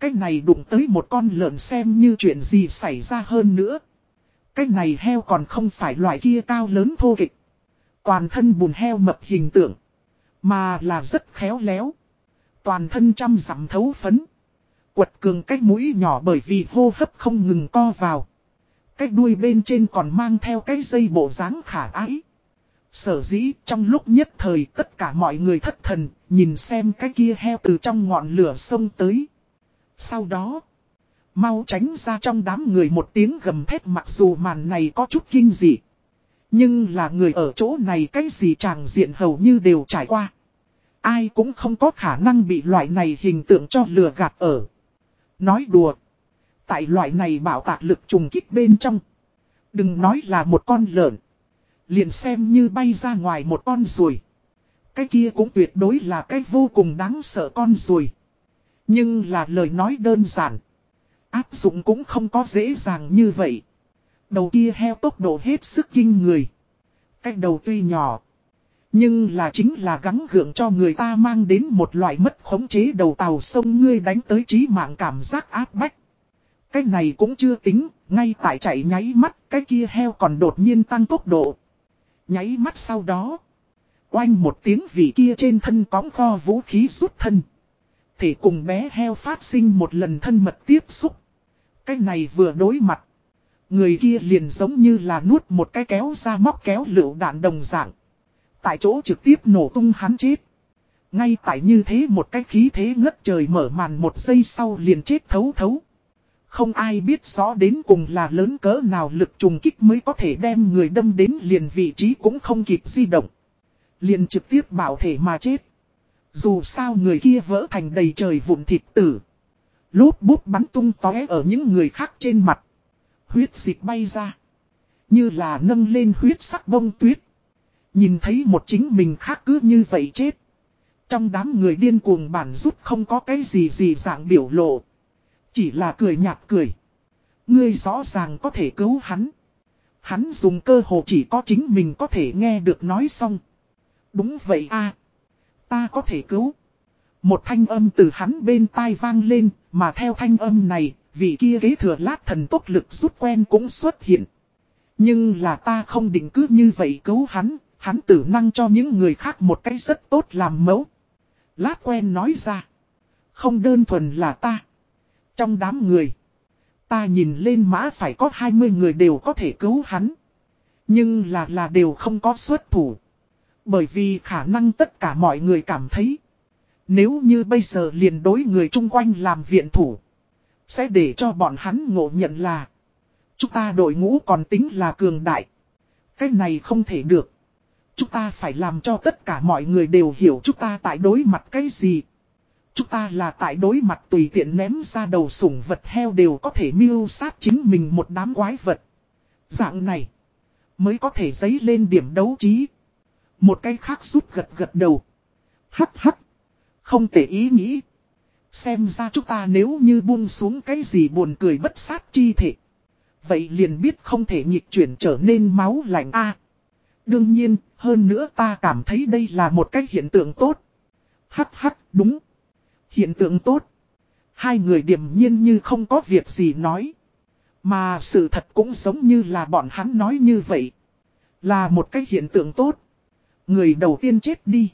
Cách này đụng tới một con lợn xem như chuyện gì xảy ra hơn nữa. Cách này heo còn không phải loại kia cao lớn thô kịch. Toàn thân bùn heo mập hình tượng. Mà là rất khéo léo. Toàn thân trăm giảm thấu phấn. Quật cường cách mũi nhỏ bởi vì hô hấp không ngừng co vào. Cách đuôi bên trên còn mang theo cái dây bộ dáng khả ái. Sở dĩ trong lúc nhất thời tất cả mọi người thất thần, nhìn xem cái kia heo từ trong ngọn lửa sông tới. Sau đó, mau tránh ra trong đám người một tiếng gầm thét mặc dù màn này có chút kinh dị. Nhưng là người ở chỗ này cái gì chàng diện hầu như đều trải qua. Ai cũng không có khả năng bị loại này hình tượng cho lừa gạt ở. Nói đùa. Tại loại này bảo tạc lực trùng kích bên trong. Đừng nói là một con lợn. Liền xem như bay ra ngoài một con ruồi. Cái kia cũng tuyệt đối là cái vô cùng đáng sợ con ruồi. Nhưng là lời nói đơn giản. Áp dụng cũng không có dễ dàng như vậy. Đầu kia heo tốc độ hết sức kinh người. Cái đầu tuy nhỏ. Nhưng là chính là gắng gượng cho người ta mang đến một loại mất khống chế đầu tàu sông ngươi đánh tới trí mạng cảm giác áp bách. Cái này cũng chưa tính, ngay tại chạy nháy mắt, cái kia heo còn đột nhiên tăng tốc độ. Nháy mắt sau đó, oanh một tiếng vị kia trên thân cóng kho vũ khí rút thân. Thể cùng bé heo phát sinh một lần thân mật tiếp xúc. Cái này vừa đối mặt. Người kia liền giống như là nuốt một cái kéo ra móc kéo lựu đạn đồng dạng. Tại chỗ trực tiếp nổ tung hắn chết. Ngay tại như thế một cái khí thế ngất trời mở màn một giây sau liền chết thấu thấu. Không ai biết rõ đến cùng là lớn cỡ nào lực trùng kích mới có thể đem người đâm đến liền vị trí cũng không kịp di động. Liền trực tiếp bảo thể mà chết. Dù sao người kia vỡ thành đầy trời vụn thịt tử. Lốp bút bắn tung tóe ở những người khác trên mặt. Huyết dịch bay ra. Như là nâng lên huyết sắc bông tuyết. Nhìn thấy một chính mình khác cứ như vậy chết. Trong đám người điên cuồng bản rút không có cái gì gì dạng biểu lộ. Chỉ là cười nhạt cười. Ngươi rõ ràng có thể cứu hắn. Hắn dùng cơ hồ chỉ có chính mình có thể nghe được nói xong. Đúng vậy a Ta có thể cứu. Một thanh âm từ hắn bên tai vang lên, mà theo thanh âm này, vị kia kế thừa lát thần tốt lực rút quen cũng xuất hiện. Nhưng là ta không định cứ như vậy cứu hắn, hắn tử năng cho những người khác một cái rất tốt làm mẫu. Lát quen nói ra. Không đơn thuần là ta. Trong đám người, ta nhìn lên mã phải có 20 người đều có thể cứu hắn. Nhưng là là đều không có xuất thủ. Bởi vì khả năng tất cả mọi người cảm thấy. Nếu như bây giờ liền đối người chung quanh làm viện thủ. Sẽ để cho bọn hắn ngộ nhận là. Chúng ta đội ngũ còn tính là cường đại. Cái này không thể được. Chúng ta phải làm cho tất cả mọi người đều hiểu chúng ta tại đối mặt cái gì. Chúng ta là tại đối mặt tùy tiện ném ra đầu sủng vật heo đều có thể mưu sát chính mình một đám quái vật. Dạng này mới có thể giấy lên điểm đấu trí. Một cái khác rút gật gật đầu. Hắc hắc. Không thể ý nghĩ. Xem ra chúng ta nếu như buông xuống cái gì buồn cười bất sát chi thể. Vậy liền biết không thể nhịp chuyển trở nên máu lạnh a. đương nhiên, hơn nữa ta cảm thấy đây là một cái hiện tượng tốt. Hắc hắc, đúng. Hiện tượng tốt. Hai người điềm nhiên như không có việc gì nói. Mà sự thật cũng giống như là bọn hắn nói như vậy. Là một cái hiện tượng tốt. Người đầu tiên chết đi.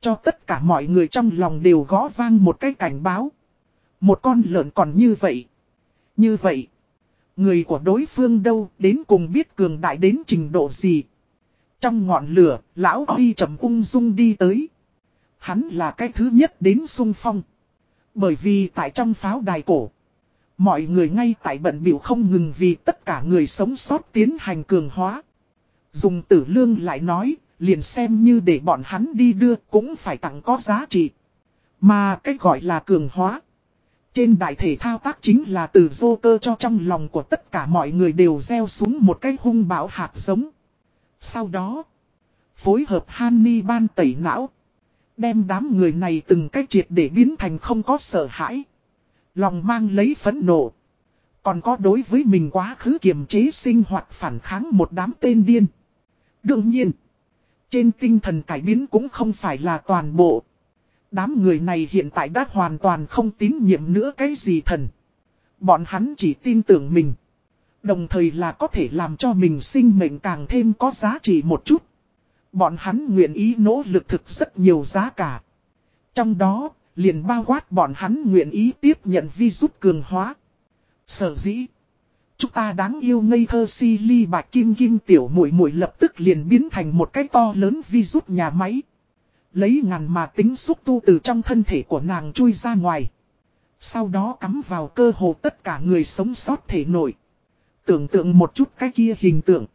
Cho tất cả mọi người trong lòng đều gõ vang một cái cảnh báo. Một con lợn còn như vậy. Như vậy. Người của đối phương đâu đến cùng biết cường đại đến trình độ gì. Trong ngọn lửa, lão Huy trầm ung dung đi tới. Hắn là cái thứ nhất đến sung phong. Bởi vì tại trong pháo đài cổ. Mọi người ngay tại bận biểu không ngừng vì tất cả người sống sót tiến hành cường hóa. Dùng tử lương lại nói, liền xem như để bọn hắn đi đưa cũng phải tặng có giá trị. Mà cách gọi là cường hóa. Trên đại thể thao tác chính là từ dô cơ cho trong lòng của tất cả mọi người đều gieo xuống một cái hung bão hạt giống. Sau đó, phối hợp Hanni ban tẩy não. Đem đám người này từng cách triệt để biến thành không có sợ hãi. Lòng mang lấy phấn nộ. Còn có đối với mình quá khứ kiềm chế sinh hoạt phản kháng một đám tên điên. Đương nhiên, trên tinh thần cải biến cũng không phải là toàn bộ. Đám người này hiện tại đã hoàn toàn không tín nhiệm nữa cái gì thần. Bọn hắn chỉ tin tưởng mình. Đồng thời là có thể làm cho mình sinh mệnh càng thêm có giá trị một chút. Bọn hắn nguyện ý nỗ lực thực rất nhiều giá cả. Trong đó, liền bao quát bọn hắn nguyện ý tiếp nhận vi rút cường hóa. Sở dĩ, chúng ta đáng yêu ngây thơ si ly bạc kim kim tiểu muội muội lập tức liền biến thành một cái to lớn vi rút nhà máy. Lấy ngàn mà tính xúc tu từ trong thân thể của nàng chui ra ngoài. Sau đó cắm vào cơ hồ tất cả người sống sót thể nổi. Tưởng tượng một chút cái kia hình tượng.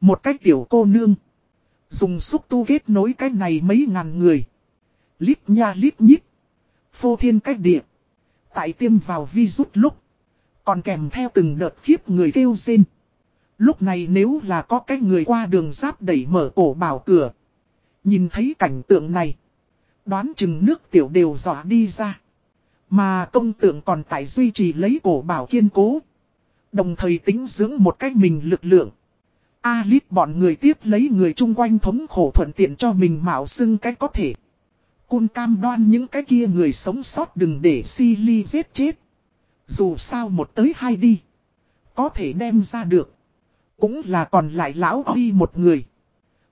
Một cái tiểu cô nương. Dùng xúc tu kết nối cái này mấy ngàn người. Lít nha lít nhít. Phô thiên cách địa. Tại tiêm vào vi rút lúc. Còn kèm theo từng đợt khiếp người kêu rên. Lúc này nếu là có cái người qua đường giáp đẩy mở cổ bảo cửa. Nhìn thấy cảnh tượng này. Đoán chừng nước tiểu đều dọa đi ra. Mà công tượng còn tại duy trì lấy cổ bảo kiên cố. Đồng thời tính dưỡng một cách mình lực lượng. A-lít bọn người tiếp lấy người chung quanh thống khổ thuận tiện cho mình mạo xưng cách có thể. Cun cam đoan những cái kia người sống sót đừng để Silly giết chết. Dù sao một tới hai đi. Có thể đem ra được. Cũng là còn lại lão Huy một người.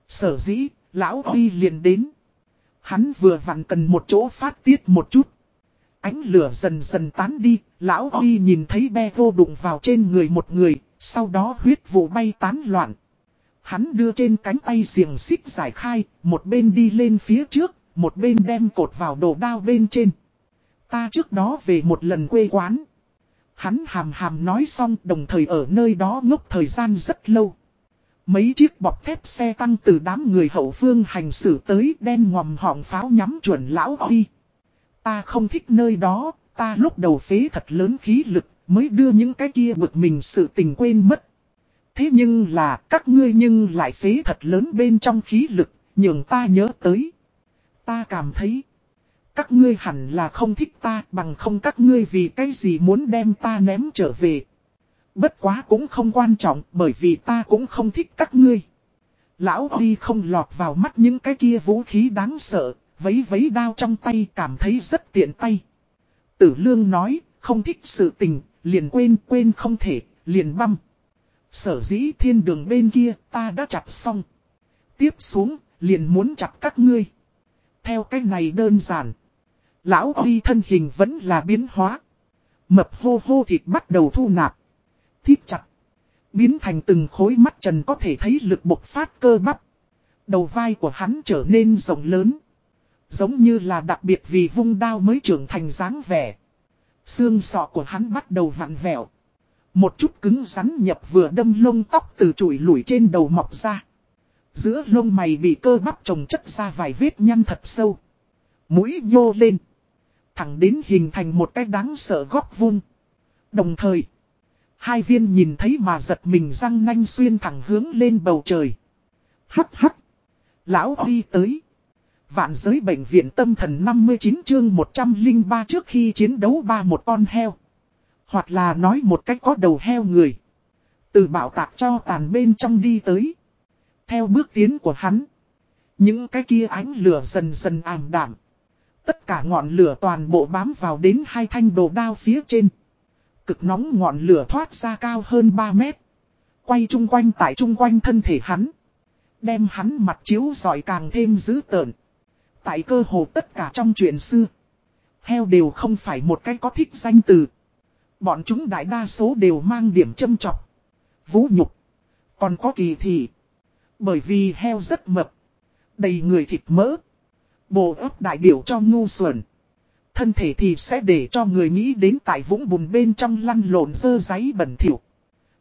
Sở dĩ, lão Huy liền đến. Hắn vừa vặn cần một chỗ phát tiết một chút. Ánh lửa dần dần tán đi, lão Huy nhìn thấy be vô đụng vào trên người một người, sau đó huyết vụ bay tán loạn. Hắn đưa trên cánh tay xiềng xích giải khai, một bên đi lên phía trước, một bên đem cột vào đồ đao bên trên. Ta trước đó về một lần quê quán. Hắn hàm hàm nói xong đồng thời ở nơi đó ngốc thời gian rất lâu. Mấy chiếc bọc thép xe tăng từ đám người hậu phương hành xử tới đen ngòm họng pháo nhắm chuẩn lão oi. Ta không thích nơi đó, ta lúc đầu phế thật lớn khí lực, mới đưa những cái kia bực mình sự tình quên mất. Thế nhưng là các ngươi nhưng lại phế thật lớn bên trong khí lực, nhường ta nhớ tới. Ta cảm thấy, các ngươi hẳn là không thích ta bằng không các ngươi vì cái gì muốn đem ta ném trở về. Bất quá cũng không quan trọng bởi vì ta cũng không thích các ngươi. Lão Huy không lọt vào mắt những cái kia vũ khí đáng sợ, vấy vấy đao trong tay cảm thấy rất tiện tay. Tử Lương nói, không thích sự tình, liền quên quên không thể, liền băm. Sở dĩ thiên đường bên kia ta đã chặt xong. Tiếp xuống, liền muốn chặt các ngươi. Theo cách này đơn giản. Lão Huy thân hình vẫn là biến hóa. Mập hô hô thịt bắt đầu thu nạp. Thít chặt. Biến thành từng khối mắt trần có thể thấy lực bộc phát cơ bắp. Đầu vai của hắn trở nên rộng lớn. Giống như là đặc biệt vì vung đao mới trưởng thành dáng vẻ. Xương sọ của hắn bắt đầu vặn vẹo. Một chút cứng rắn nhập vừa đâm lông tóc từ chùi lủi trên đầu mọc ra. Giữa lông mày bị cơ bắp trồng chất ra vài vết nhăn thật sâu. Mũi nhô lên. Thẳng đến hình thành một cái đáng sợ góc vuông. Đồng thời, hai viên nhìn thấy mà giật mình răng nanh xuyên thẳng hướng lên bầu trời. Hắt hắt. Lão đi tới. Vạn giới bệnh viện tâm thần 59 chương 103 trước khi chiến đấu ba một con heo. Hoặc là nói một cách có đầu heo người. Từ bảo tạc cho tàn bên trong đi tới. Theo bước tiến của hắn. Những cái kia ánh lửa dần dần ảm đảm. Tất cả ngọn lửa toàn bộ bám vào đến hai thanh đồ đao phía trên. Cực nóng ngọn lửa thoát ra cao hơn 3 mét. Quay chung quanh tại chung quanh thân thể hắn. Đem hắn mặt chiếu giỏi càng thêm dữ tợn. Tại cơ hồ tất cả trong chuyện xưa. Heo đều không phải một cái có thích danh từ. Bọn chúng đại đa số đều mang điểm châm trọc. Vũ nhục. Còn có kỳ thị. Bởi vì heo rất mập. Đầy người thịt mỡ. Bộ ấp đại biểu cho ngu xuẩn. Thân thể thì sẽ để cho người nghĩ đến tại vũng bùn bên trong lăn lộn dơ giấy bẩn thỉu.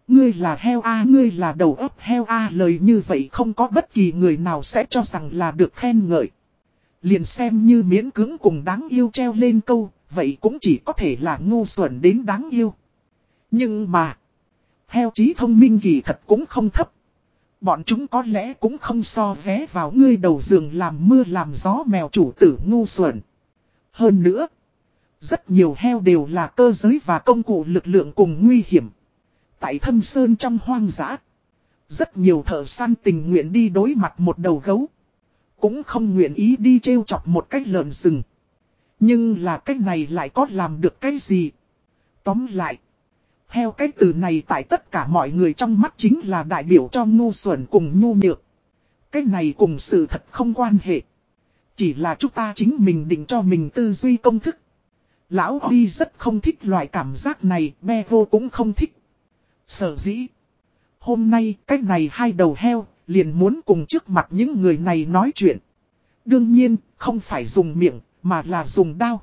Ngươi là heo A ngươi là đầu ấp heo A lời như vậy không có bất kỳ người nào sẽ cho rằng là được khen ngợi. Liền xem như miễn cứng cùng đáng yêu treo lên câu, vậy cũng chỉ có thể là ngu xuẩn đến đáng yêu. Nhưng mà, heo trí thông minh kỳ thật cũng không thấp. Bọn chúng có lẽ cũng không so vé vào ngươi đầu giường làm mưa làm gió mèo chủ tử ngu xuẩn. Hơn nữa, rất nhiều heo đều là cơ giới và công cụ lực lượng cùng nguy hiểm. Tại thâm sơn trong hoang dã, rất nhiều thợ săn tình nguyện đi đối mặt một đầu gấu. Cũng không nguyện ý đi trêu chọc một cách lợn rừng. Nhưng là cái này lại có làm được cái gì? Tóm lại. Heo cái từ này tại tất cả mọi người trong mắt chính là đại biểu cho ngu xuẩn cùng nhu nhược. Cái này cùng sự thật không quan hệ. Chỉ là chúng ta chính mình định cho mình tư duy công thức. Lão Huy rất không thích loại cảm giác này, me vô cũng không thích. Sở dĩ. Hôm nay cái này hai đầu heo, liền muốn cùng trước mặt những người này nói chuyện. Đương nhiên, không phải dùng miệng, mà là dùng đao.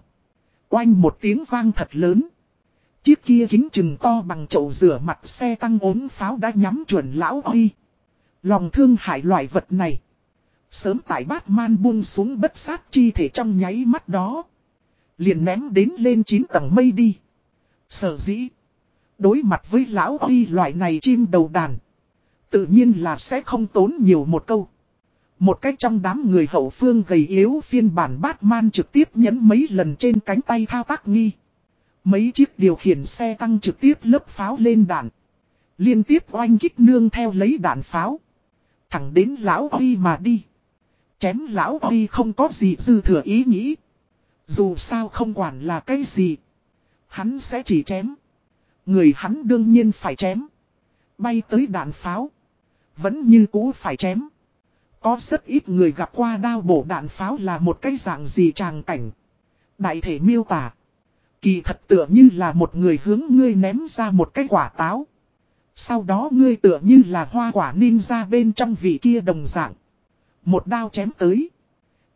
Oanh một tiếng vang thật lớn. Chiếc kia kính chừng to bằng chậu rửa mặt xe tăng ốm pháo đã nhắm chuẩn lão oi. Lòng thương hại loại vật này. Sớm tại Batman buông xuống bất sát chi thể trong nháy mắt đó. Liền ném đến lên 9 tầng mây đi. Sở dĩ. Đối mặt với lão oi loại này chim đầu đàn. Tự nhiên là sẽ không tốn nhiều một câu. Một cách trong đám người hậu phương gầy yếu phiên bản Batman trực tiếp nhấn mấy lần trên cánh tay thao tác nghi. Mấy chiếc điều khiển xe tăng trực tiếp lấp pháo lên đạn. Liên tiếp oanh kích nương theo lấy đạn pháo. Thẳng đến lão Huy mà đi. Chém lão Huy không có gì dư thừa ý nghĩ. Dù sao không quản là cái gì. Hắn sẽ chỉ chém. Người hắn đương nhiên phải chém. Bay tới đạn pháo. Vẫn như cũ phải chém. Có rất ít người gặp qua đao bổ đạn pháo là một cái dạng gì tràng cảnh. Đại thể miêu tả. Kỳ thật tựa như là một người hướng ngươi ném ra một cái quả táo. Sau đó ngươi tựa như là hoa quả ninja bên trong vị kia đồng dạng. Một đao chém tới.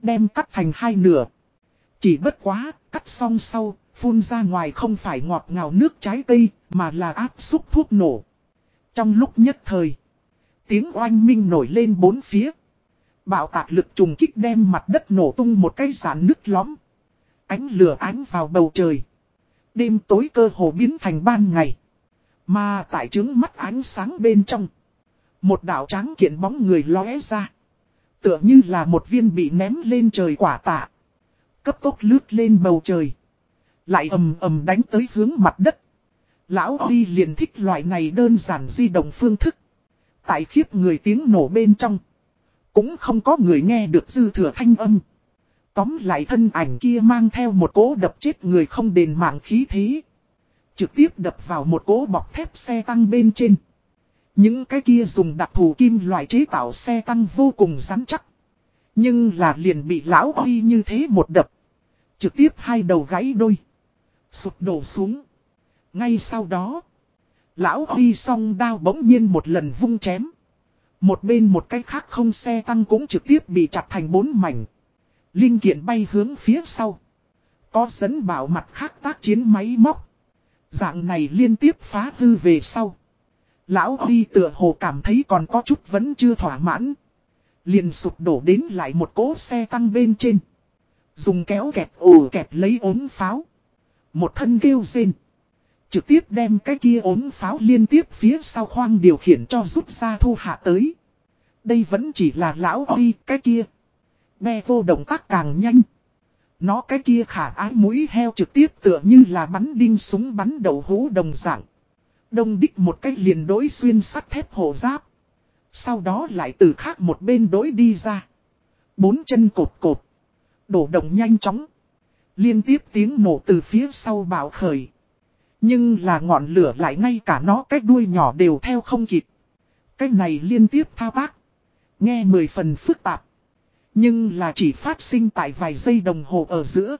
Đem cắt thành hai nửa. Chỉ bất quá, cắt xong sau, phun ra ngoài không phải ngọt ngào nước trái cây, mà là áp xúc thuốc nổ. Trong lúc nhất thời, tiếng oanh minh nổi lên bốn phía. Bạo tạc lực trùng kích đem mặt đất nổ tung một cái giản nứt lõm. Ánh lửa ánh vào bầu trời. Đêm tối cơ hồ biến thành ban ngày. Mà tại trướng mắt ánh sáng bên trong. Một đảo trắng kiện bóng người lóe ra. Tựa như là một viên bị ném lên trời quả tạ. Cấp tốc lướt lên bầu trời. Lại ầm ầm đánh tới hướng mặt đất. Lão Huy liền thích loại này đơn giản di động phương thức. Tại khiếp người tiếng nổ bên trong. Cũng không có người nghe được dư thừa thanh âm. Tóm lại thân ảnh kia mang theo một cỗ đập chết người không đền mạng khí thế. Trực tiếp đập vào một cỗ bọc thép xe tăng bên trên. Những cái kia dùng đặc thù kim loại chế tạo xe tăng vô cùng rắn chắc. Nhưng là liền bị lão Huy như thế một đập. Trực tiếp hai đầu gãy đôi. Sụp đổ xuống. Ngay sau đó. Lão Huy song đao bỗng nhiên một lần vung chém. Một bên một cái khác không xe tăng cũng trực tiếp bị chặt thành bốn mảnh. Linh kiện bay hướng phía sau. Có dẫn bảo mặt khác tác chiến máy móc. Dạng này liên tiếp phá hư về sau. Lão Huy tựa hồ cảm thấy còn có chút vẫn chưa thỏa mãn. Liền sụp đổ đến lại một cỗ xe tăng bên trên. Dùng kéo kẹp ồ kẹp lấy ốm pháo. Một thân kêu rên. Trực tiếp đem cái kia ốm pháo liên tiếp phía sau khoang điều khiển cho rút ra thu hạ tới. Đây vẫn chỉ là lão oi cái kia. Be vô động tác càng nhanh. Nó cái kia khả ái mũi heo trực tiếp tựa như là bắn đinh súng bắn đầu hũ đồng dạng. Đông đích một cách liền đối xuyên sắt thép hộ giáp. Sau đó lại từ khác một bên đối đi ra. Bốn chân cột cột. Đổ động nhanh chóng. Liên tiếp tiếng nổ từ phía sau bạo khởi. Nhưng là ngọn lửa lại ngay cả nó cái đuôi nhỏ đều theo không kịp. Cái này liên tiếp thao tác. Nghe mười phần phức tạp. Nhưng là chỉ phát sinh tại vài giây đồng hồ ở giữa.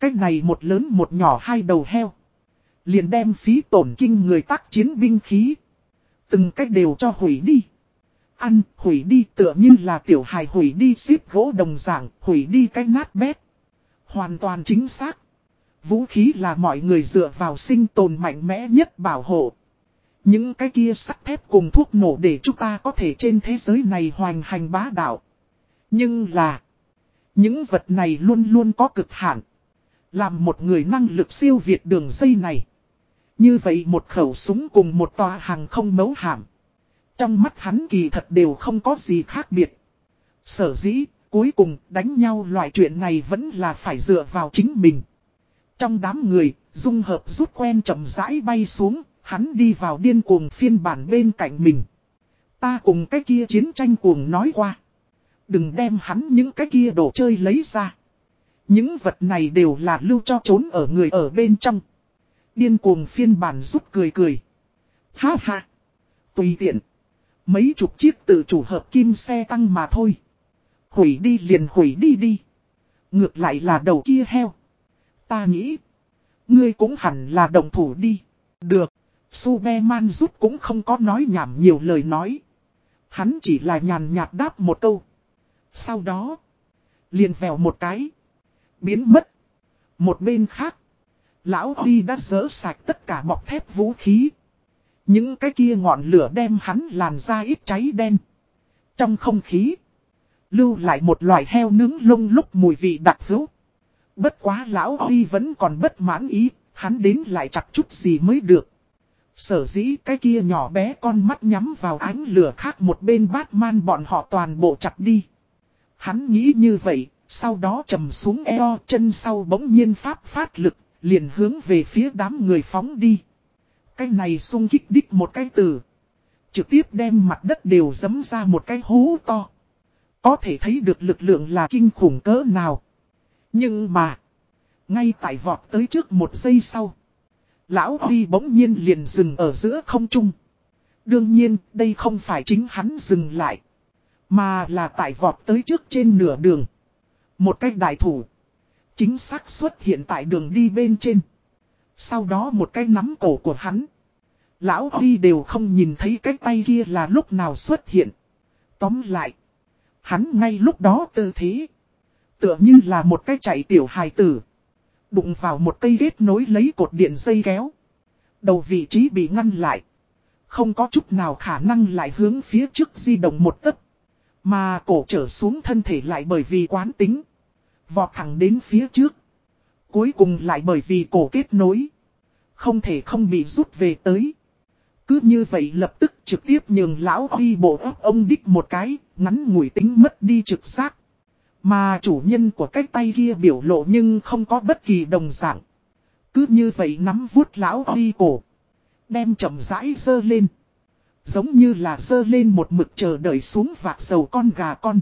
Cái này một lớn một nhỏ hai đầu heo. Liền đem phí tổn kinh người tác chiến binh khí. Từng cách đều cho hủy đi. Ăn, hủy đi tựa như là tiểu hài hủy đi xếp gỗ đồng dạng, hủy đi cái nát bét. Hoàn toàn chính xác. Vũ khí là mọi người dựa vào sinh tồn mạnh mẽ nhất bảo hộ. Những cái kia sắt thép cùng thuốc nổ để chúng ta có thể trên thế giới này hoành hành bá đạo. Nhưng là, những vật này luôn luôn có cực hạn. Làm một người năng lực siêu việt đường dây này. Như vậy một khẩu súng cùng một tòa hàng không mấu hàm. Trong mắt hắn kỳ thật đều không có gì khác biệt. Sở dĩ, cuối cùng đánh nhau loại chuyện này vẫn là phải dựa vào chính mình. Trong đám người, dung hợp rút quen chậm rãi bay xuống, hắn đi vào điên cuồng phiên bản bên cạnh mình. Ta cùng cái kia chiến tranh cuồng nói qua. Đừng đem hắn những cái kia đồ chơi lấy ra. Những vật này đều là lưu cho trốn ở người ở bên trong. Điên cuồng phiên bản giúp cười cười. Ha ha. Tùy tiện. Mấy chục chiếc tự chủ hợp kim xe tăng mà thôi. Hủy đi liền hủy đi đi. Ngược lại là đầu kia heo. Ta nghĩ. Ngươi cũng hẳn là đồng thủ đi. Được. Superman rút cũng không có nói nhảm nhiều lời nói. Hắn chỉ là nhàn nhạt đáp một câu. Sau đó. Liền vèo một cái. Biến mất. Một bên khác. Lão Huy đã dỡ sạch tất cả bọc thép vũ khí. Những cái kia ngọn lửa đem hắn làn ra ít cháy đen. Trong không khí. Lưu lại một loại heo nướng lông lúc mùi vị đặc hữu. Bất quá lão Huy vẫn còn bất mãn ý. Hắn đến lại chặt chút gì mới được. Sở dĩ cái kia nhỏ bé con mắt nhắm vào ánh lửa khác một bên Batman bọn họ toàn bộ chặt đi. Hắn nghĩ như vậy, sau đó trầm xuống eo chân sau bỗng nhiên pháp phát lực, liền hướng về phía đám người phóng đi. Cái này sung kích đích một cái từ. Trực tiếp đem mặt đất đều dấm ra một cái hố to. Có thể thấy được lực lượng là kinh khủng cỡ nào. Nhưng mà, ngay tại vọt tới trước một giây sau. Lão Huy bỗng nhiên liền dừng ở giữa không trung. Đương nhiên, đây không phải chính hắn dừng lại. Mà là tại vọt tới trước trên nửa đường. Một cách đại thủ. Chính xác xuất hiện tại đường đi bên trên. Sau đó một cái nắm cổ của hắn. Lão Huy đều không nhìn thấy cái tay kia là lúc nào xuất hiện. Tóm lại. Hắn ngay lúc đó tư thế. Tựa như là một cái chạy tiểu hài tử. Đụng vào một cây ghét nối lấy cột điện dây kéo. Đầu vị trí bị ngăn lại. Không có chút nào khả năng lại hướng phía trước di động một tấc. Mà cổ trở xuống thân thể lại bởi vì quán tính. Vọt thẳng đến phía trước. Cuối cùng lại bởi vì cổ kết nối. Không thể không bị rút về tới. Cứ như vậy lập tức trực tiếp nhường lão huy bộ ấp ông đích một cái, ngắn ngủi tính mất đi trực giác. Mà chủ nhân của cái tay kia biểu lộ nhưng không có bất kỳ đồng dạng. Cứ như vậy nắm vuốt lão đi cổ. Đem chậm rãi dơ lên. Giống như là dơ lên một mực chờ đợi xuống vạc dầu con gà con.